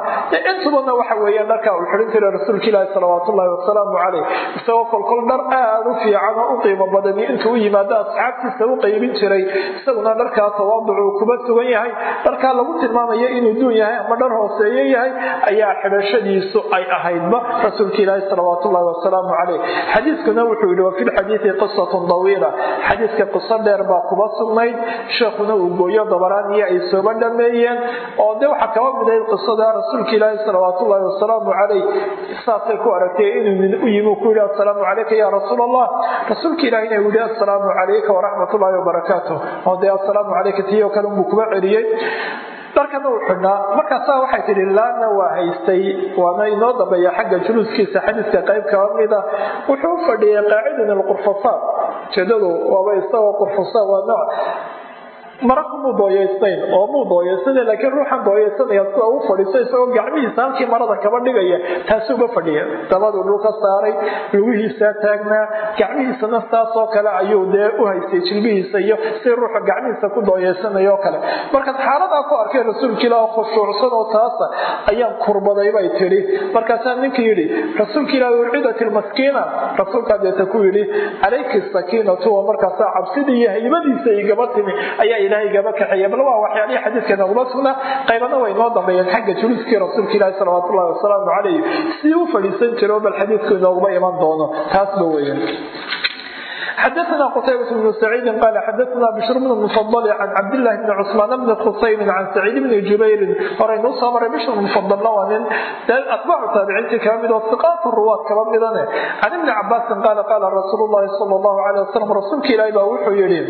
intubana waxa weeyaan dharkaa uu xidhin jiray rasuulka ilaahi salawaatullaahi wasalaamu caleyh isagoo kolkol dhar aada u fiican oo u qiimo badani intuu u yimaado asxaabtiisa u qaybin jiray isaguna dharkaa tawaaducuu kuba sugan yahay. Dharkaa lagu tilmaamayo inuu duun yahay ama dhar hooseeye yahay ayaa xidhashadiisu ay ahaydba rasuulka ilaahi salawaatullaahi wasalaamu caleyh xadiiskuna wuxuu yidhi wafi lxadiidi qisatun dawiila. Xadiiska qiso dheer baa kuba sugnayd. Sheekhuna uu gooyo dabaraaniyo ay sooba dhameeyeen oo de waxaa kaba midayd qisada rasuulka ilaahi salawaatullaahi wasalaamu caleyh saasay ku aragtay inuu u yimi ku yidhi assalaamu calayka ya rasuul allah rasuulka ilaahina uu yidhi assalaamu calayka waraxmatullaahi wabarakaatuh oo dee assalaamu calayka tiyo kale unbuu kuba celiyey dharkana uu xidhnaa markaasaa waxay tidhi laana waa haystay. Waana inoo dambeeya xagga juluuskiisa xadiiska qayb kaba mida wuxuu u fadhiyay qaacidun alqurfasaan ujeedadu waaba isagoo qurfasaan waa nooc mara kumuu dooyeysnayn oo muu dooyeysana laakiin ruuxan dooyeysanaya sida uu fadhiiso isagoo gacmihiisa halkii marada kaba dhigaya taasuuga fadhiya. Dabaduu dhulka saaray lugihiisaa taagnaa gacmihiisana saasoo kale ayuu dee u haystay jilbihiisa iyo si ruuxa gacmihiisa ku dooyeysanayo kale. Markaad xaaladaa ku arkay rasuulka ilaah khushuucsan oo taasa ayaan kurbaday bay tidhi. Markaasaa ninkii yidhi rasuulka urcidat ilmaskiina rasuulkaa deeta ku yidhi calayki sakiinatu oo markaasaa cabsidii iyo haybadiisa igaba timi ayaa ilaahay gaba kaxeeya bal waa waxyaalihii xadiidka nogula sugnaa qaybana way noo dambeeyeen xagga juluuskii rasuulka ilaahi salawaatullahi wasalaamu calayh sidii u fadhiisan jiro bal xadiidku inooguma iman doono taasba weyan xdثna qتيبة بن سعيid qال xdثna بشر بن مفضل عن cabdاللh بن cثmaan بن خusaym عن سacيid بن jubayr horeynuu soo maray bشhr مفضلna waa nin atbaacu taabiciintii kaba mid oo ثiqاat ruwaad kaba midane can iبni cabaasin qaala qaala rasuul الlahi salى الlahu عalيه wasalam rasuulka ilaahi baa wuxuu yihi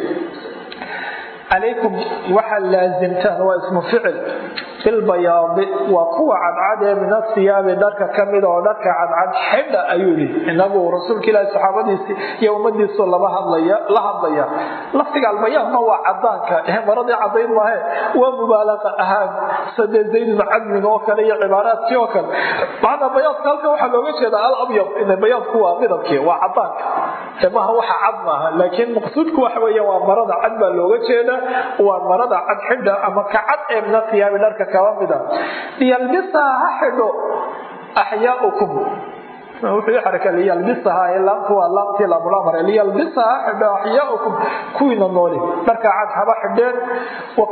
calaykum waxaad laasimtaan waa ismu ficil bilbayaadi waa kuwa cadcad ee min asiyaabi dharka ka mida oo dharka cadcad xidha ayuu yihi inagu rasuulka ilaahi saxaabadiisii iyo ummadiisu laba hadlaya la hadlaya lafdiga albayaadna waa cadaanka maradii cadayn maahe waa mubaalaqa ahaan sade zaydun cadmin oo kale iyo cibaaraadkii oo kale macnaa bayaadka halkan waxaa looga jeeda alabyad bayaadku waa midabkii waa cadaanka maha waxa cad maaha laakiin maqsuudku waxa weya waa marada cad baa looga jeeda waa marada cad xidha ama ka cad ee min asiyaabi dharka kaba mida. Liyalbisaa ha xidho axyaaukum wuxuu xaraka liyalbisahaa ee laamtu waa laamtii lamulamar liyalbisaha ha xidho axyaaukum kuwiina nooli. Dharkaa cad haba xidheen. Wa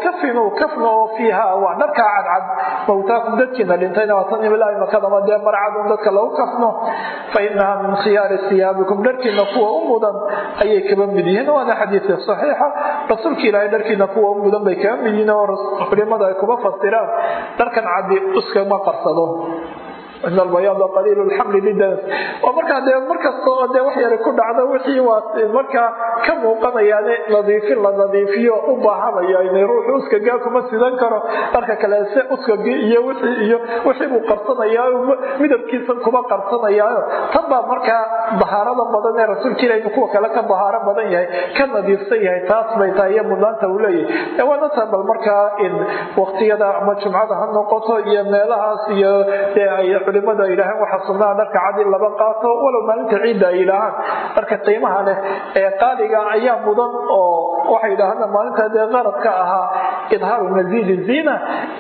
kafna oo fiiha waa dharkaa cadcad mawtaakum dadkiina dhintayna waa tan imilaahi makadama dee marcadun dadka lagu kafno. Fa inaha min khiyaari siyaabikum dharkiina kuwa u mudan ayay kaba mid yihiin. Waana xadiidka saxiixa. Rasuulka ilaahay dharkiina kuwa u mudan bay kaba mid yihiin oo culimadu ay kuma fasiraan. Dharkan cadi uskama qarsado albayaada qaliil lxamli lidanas waa markaa dee markastoo dee wax yara ku dhacdo wixii waa markaa ka muuqanayaane nadiifin la nadiifiyo u baahanaya ruuxu uskagaa kuma sidan karo dharka kale se uskagii iyo wixii iyo wixii buu qarsanayaa midabkiisan kuma qarsanayaayo tan baa markaa dahaarada badan ee rasuulka ilah kuwa kale ka dahaaro badan yahay ka nadiifsan yahay taas bay tahay iyo mudnaanta uu leeyahay waana tan bal markaa in waqtiyada ama jumcada ha noqoto iyo meelahaas iyo dee ay culimada yidhaahaan waxa sunnaa dharka cadi laba qaato walow maalinta ciidda ay yidhaahaan. Dharka qiimaha leh ee qaaliga ayaa mudan oo waxay yidhaahaan maalinta dee qaradka ahaa idhaaru masiidi ziina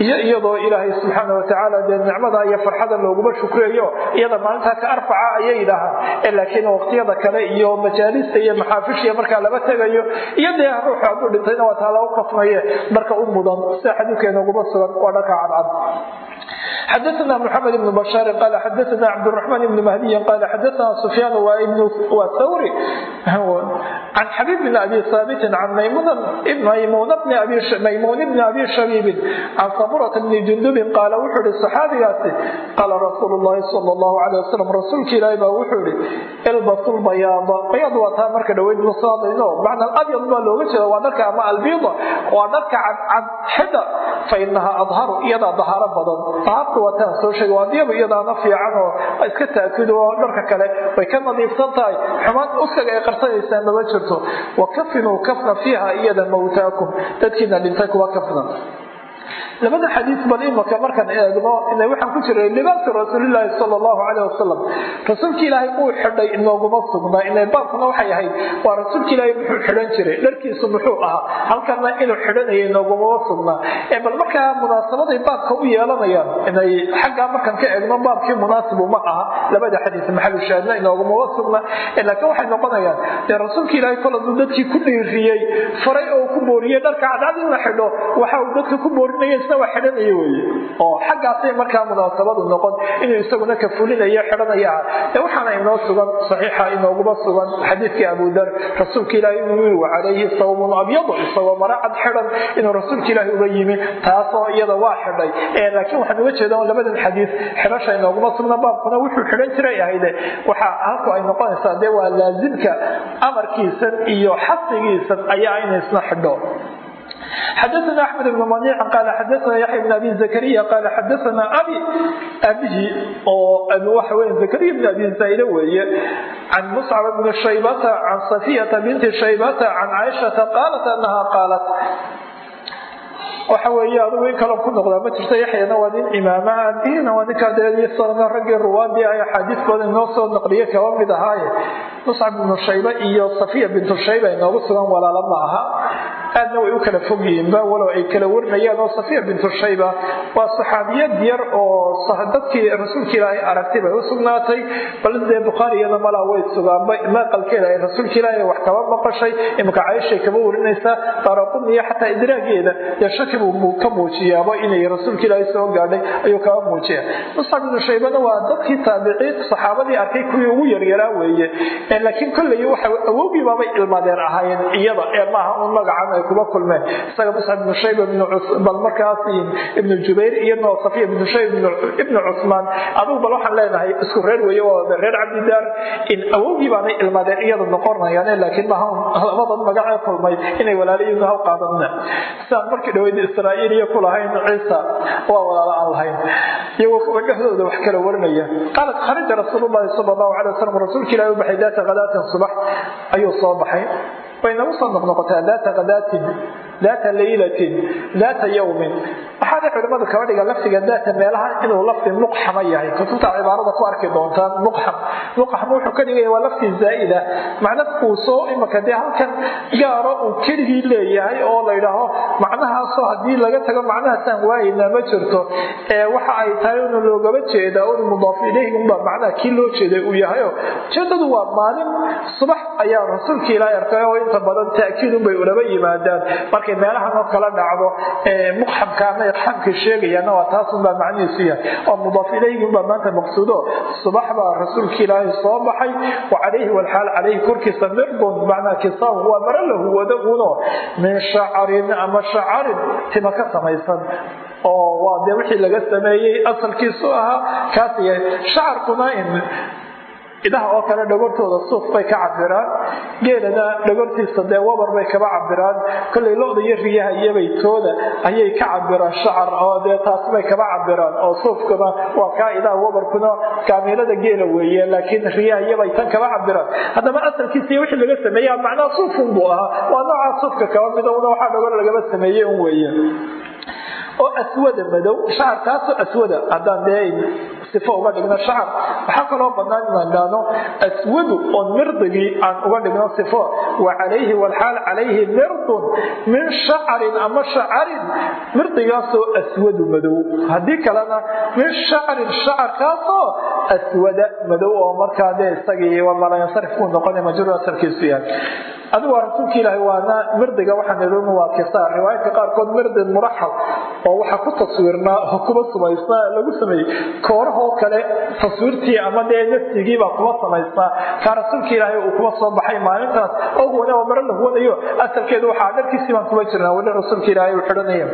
iyo iyadoo ilaahay subxaana watacaala dee nicmada iyo farxada looguma shukreeyo iyada maalintaa ka arfaca ayay yidhaahaan. Laakiin waqtiyada kale iyo majaalista iyo maxaafishiya markaa laba tegayo iyo dee ruuxu hadduu dhintayna waa taa lagu kafnaye dharka u mudan. Sida xadiidka inooguma sugan waa dharka cadcad xadaana mxamed ibn bashaar qaal xadaana cabdiraxmaan ibn mahdiyi qaal xadaana sufyaan waa thawri can xabiib bn abi haabitin can maymuun bn abi shabiibin can saburat bni jundubin qaala wuxuu ihi saxaabigaasi qaala rasuulu llahi sal llahu alay wasalam rasuulka ilaahi baa wuxuu ihi ilbasu lbayaada bayaad waa taa marka dhaweyd masaadayno macna alabyad baa looga jeeda waa dharka ama albiida waa dharka cadcad xida fa inahaa adharu iyadaa dahaaro badan dahaarta waa taan soo sheegay waa diyaba iyadaana fiican oo iska taakido oo dharka kale way ka nadiifsan tahay. Xumaan uskaga ay qarsanaysaa mama jirto. Wa kafinuu kafna fiiha iyada mawtaakum. Dadkiina dhintay kuwa kafna labada xadiis bal markaan eegno ina waxaan ku jiray libaasu rasuulilaahi sala allahu caleyh wasalam rasuulka ilaahay uu xidhay inooguma sugna ina baabkuna waxay ahayd. Waa rasuulka ilaahay muxuu xidhan jiray dharkiisu muxuu ahaa. Halkana inuu xidhanayo inoogumama sugnaa bal markaa munaasabaday baabka u yeelanayaan inay xaggaa markaan ka eegno baabkii munaasibu ma aha. Labada xadiis maxalushaadna inoogumama sugna. Laakiin waxay noqonayaan dee rasuulka ilaahay kol aduu dadkii ku dhiiriyey faray oo ku booriyey dharka cadcad xidho waxa uu dadka ku boorinaya waa xidhanaya weye oo xaggaasay markaa munaasabadu noqon inuu isaguna ka fulinayo xidhanaya. Ah waxaana inoo sugan saxiixa inooguma sugan xadiidkii abudar rasuulka ilaahi inuu yiri wa calayhi sawmun abyadu isagoo mara cad xidhan inuu rasuulka ilaahi uga yimi taasoo iyada waa xidhay. Laakiin waxaan uga jeeda labadan xadiis xidhasha inooguma sugna baabkuna wuxuu xidhan jiray ahayde. Waxa halku ay noqonaysaa dee waa laazimka amarkiisan iyo xasigiisan ayaa ina isna xidho حدثنا أحمد بن منيع قال حدثنا yaxya بن أبي zakariya qaala حدثنا abi abihi oo waxa wey zakariya bn abi عن weeye can شيبة عن shaybata can safiyata binti shaybata can caaishata qaalat anaha qaalat waxa weeye adugu in kale ku noqdaa ma jirto yaxyana waa nin imaama aan ihina waa ninkadesanana raggii ruwaadi ah axaadiiskooda inoo soo naqliya kaba mid ahaaye muscab ibnu shaybe iyo safiya bintu shayba inoogu sugan walaala ma aha aadna way u kala fog yihiinba walow ay kala warinayaan oo safiya bintu shayba waa saxaabiyad yar oo dadkii rasuulka ilaahay aragtay bay u sugnaatay. Bal dee bukhaariyada malaa way sugaanba maqalkeeda ay rasuulka ilaahay wax kaba maqashay imika cayshay kaba warinaysaa daraquniyo xataa idraageeda dee shaki buu ka muujiyaaba inay rasuulka ilaahay soo gaadhay ayuu kaba muujiya muscab ibnu shaybana waa dadkii taabiciin saxaabadii arkay kuwii ugu yaryaraa weeye. Laakiin kolley waxa awowgii baabay ahaayeen iyada ee maaha un magacan ay kuba kulmeen isaga muscab ibnu shayba bal markaas ibnu jubayr iyadoo safiya ibnu shayb ibnu cusmaan adugu bal waxaan leenahay isku reer weeye oo reer cabdidaar in awowgii baanay ilmadeer iyada noqonayaan laakiin labadan magacee kulmay inay walaalayiin ha qaadanna sidaan markii dhaweyd israa'iil iyo kulahayn ciisa waa walaalo aan lahayn. Iyagoo dhexdooda wax kala warinaya. Qaalat kharaja rasuulullahi sala allahu calay wasalam rasuulka ilahi u baxay daata khadaatin subax ayuu soo baxay way nagu soo noqnoqotaa daata khadaatin daata laylatin daata yawmin. Waxaana culimmadu kaba dhiga laftiga daata meelaha inuu lafti muqxama yahay. Kutubta cibaarada ku arki doontaan muqxam muqxam wuxuu ka dhigaya waa lafti zaa'ida. Macna uu soo imaka dee halkan gaaro uu keligii leeyahay oo la yidhaaho macnahaasoo haddii laga tago macnahaasaan waayaynaa ma jirto. Ee waxa ay tahay inu loogaba jeeda un mudaaf ilayhi unbaa macnaha kii loo jeeday uu yahayo ujeedadu waa maalin subax ayaa rasuulka ilaahay arkay oo inta badan ta'kiid unbay ulaba yimaadaan markay meelahan oo kala dhacdo muqxamka ama iqxamka sheegayaana waa taasunbaa macnihiisu yahay. Oo mudaaf ilayhi unbaa maanta maqsuudo. Subax baa rasuulka ilaahay soo baxay. Wa calayhi walxaal calayhi korkiisa mirbun macnaa kisaahu waa mara lahu wada uno min shacarin ama shacarin tima ka samaysan. Oo waa dee wixii laga sameeyey asalkiisu ahaa kaas yahay shacarkuna idaha oo kale dhogortooda suuf bay ka cabiraan geelana dhogortiisa dee wabar bay kaba cabiraan kollay lo-da iyo riyaha tooda ayay ka cabiraan shacar oo dee taas bay kaba cabiraan oo suufkuna waa kaa idaha wabarkuna kaamiilada geela weeye. Laakiin riyaha iyobay tan kaba cabiraan haddaba asalkiisa wixii laga sameeya macnaa suufun buu ahaa. Waa noocaa suufka kaba midowna waxaa dhogor lagaba sameeyey un weeye. Oo aswada madow shacarkaasoo aswada haddaan dee sifo uga dhigno shacar waxaa kaloo banaan inaan idhaahno aswadu oon mirdigii aan uga dhigno sifo wa calayhi walxaal calayhi mirdun min shacarin ama shacarin. Mirdigaasoo aswadu madow. Haddii kalena min shacarin shacarkaasoo aswada madow oo markaa dee isagii malayansarif uu noqona majruur asalkiisu yahay. Adigu waa rasuulka ilaahi waana mirdiga waxaan idhn waa kisaar riwaayadka qaarkood mirdin muraxal oo waxaa ku taswiirnaa oo kuma samaysnaa lagu sameeyey oo kale taswiirtii ama dee nafsigiibaa kuwa samaystaa taa rasuulka ilaahay uu kuwa soo baxay maalintaas. Og wanaba maro la huwanayo asalkeedu waxaa dharkiisii baan kuma jirnaa weli rasuulka ilaahay uu xihanaya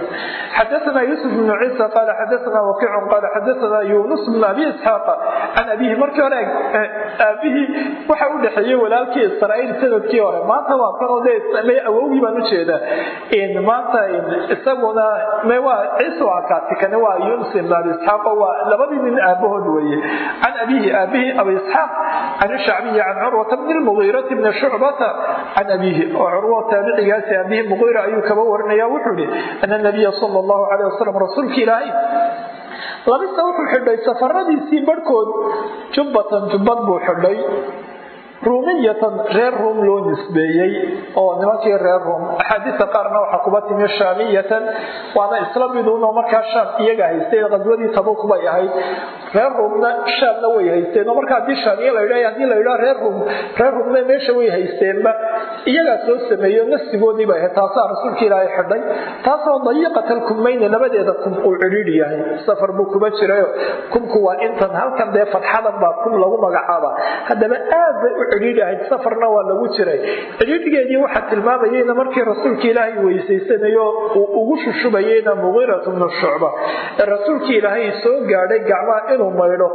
xadaanaa yuusuf bnu ciisa qaala xadaanaa waqiicun qaala xadaanaa yuunus bnu abi isxaaqa can abihi markii hore eh, aabihii waxa u dhexeeyey walaalkii israa'iil sannadkii hore. Maanta waa kanoo dee awowgii baan u jeedaa maanta isaguna me waa ciise waa kaatikane waa yuunus ibnu abi isxaaqa waa labadii nin aab aabahood weeye can abihi aabihi abi isxaaq can shacbiyi can curwata bni lmugiirati bni shucbata can abihi oo curwo taabicigaasi aabihi mugiira ayuu kaba warinaya wuxuu ihi ana nabiya sala allahu calayh wasalam rasuulka ilaahay labista wuxuu xidhay safaradiisii barhkood jubbatan jubbad buu xidhay ruumiyatan reer ruum loo nisbeeyey oo nimankii reer ruum axaadiista qaarna waxaa kuba timi shaamiyatan waana isla miduunoo markaa shaam iyaga haysteen qadwadii tabuk bay ahayd. Reer ruumna shaamna way haysteen oo marka haddii shaamiye la yidhah haddii la yidhaha reer ruum reer ruumna meesha way haysteenba iyagaa soo sameeyo nafsigoodii bay ahayd taasaa rasuulka ilaahay xidhay. Taasoo dayiqat alkumayni labadeeda kum uu cidhiidhi yahay. Safar buu kuba jirayo. Kumku waa intan halkan dee fadxadan baa kum lagu magacaaba haddaba aad bay u cidhiidhi ahayd safarna waa lagu jiray. Cidhiidhigeedii waxaa tilmaamayeyna markii rasuulka ilaahay weysaysanayo uu ugu shushubayeyna mugiiratu bnu shucba. Rasuulkii ilaahay soo gaadhay gacmaha inuu maydho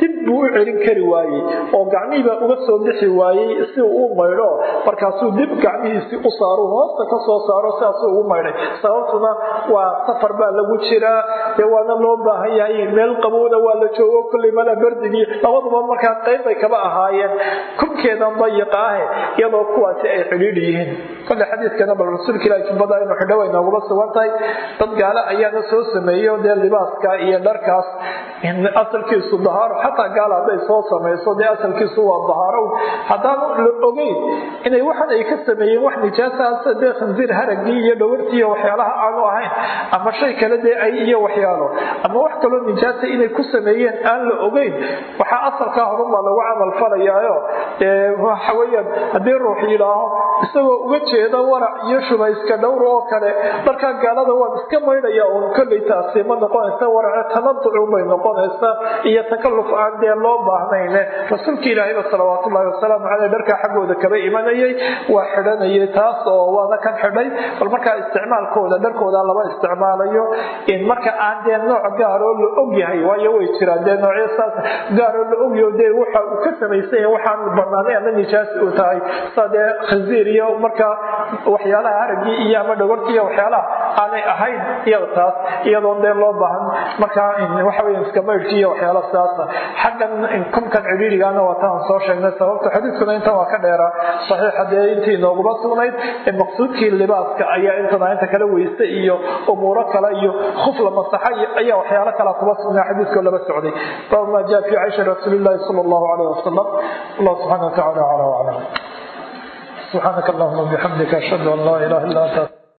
dib buu u celin kari waayey oo gacmihiibaa uga soo bixi waayey si uu u maydho. Markaasuu dib gacmihiisii u saaru hoosta ka soo saaro sidaasuu ugu maydhay. Sababtuna waa safar baa lagu jiraa dee waana loo baahan yahay meel qabowna waa la joogo kolley mala berdigii labaduba markaa qayb bay kaba ahaayeen. Kubkeedan dayiqa ahe iyadoo kuwaasi ay xidhiidhi yihiin. Kolle xadiidkana bal rasuulka ilahi jubbada inuu xidho way nooguma sugan tahay. Dad gaale ayaana soo sameeyo dee libaaska iyo dharkaas asalkiisu dahaaro xataa gaal hadday soo samayso dee asalkiisu waa dahaaro haddaan la ogeyn inay waxan ay ka sameeyeen wax nijaasaasa dee khansiir haragii iyo dhawartii iyo waxyaalaha aanu ahayn ama shay kale dee ay iyo waxyaalo ama wax kaloo nijaasa inay ku sameeyeen aan la ogeyn waxaa asalkaa horun baa lagu camal falayaayo. Waxa weyaan haddii ruux yidhaaho isagoo uga jeeda warac iyo shubayska dhowr oo kale markaa gaalada waan iska maydhaya uun kolley taasi ma noqonaysa warace tanaducun bay noqonaysaa iyo takalluf aan dee loo baahnayne rasuulka ilaahayba salawaatullahi wasalaamu caleyh dharkaa xaggooda kaba imanayay waa xidhanayay taas oo waana kan xidhay. Bal markaa isticmaalkooda dharkooda lama isticmaalayo. Marka aan dee nooc gaaroo la ogyahay waayo way jiraan dee noocyo saas gaaroo la ogyaho dee waxa uu ka samaysan yahay waxaan banaanay ama nijaas u tahay. Saa dee khansiir iyo markaa waxyaalaha haragii iyo ama dhogortii iyo waxyaalaha aanay ahayn iyada taas iyadoon dee loo baahan. Markaa waxa iska maydhkii iyo waxyaala sidaasa xaggan kumkan cidhiirigaana waa taan soo sheegnay. Sababta xadiidkuna intan waa ka dheeraa saxiixa dee intii nooguma sugnayd maqsuudkii libaaska ayaa intana inta kala weyse iyo umuuro kale iyo khuf la masaxa ayaa waxyaalo kala kuba sugnaa. Xadiidkoo laba socday. Baabu maa jaa fi caysha rasuulillahi sala allahu caleyh wasalam allah subxana wa tacala acla aclam subxaanaka allahuma bixamdika ashhadu an laa ilaha illa anta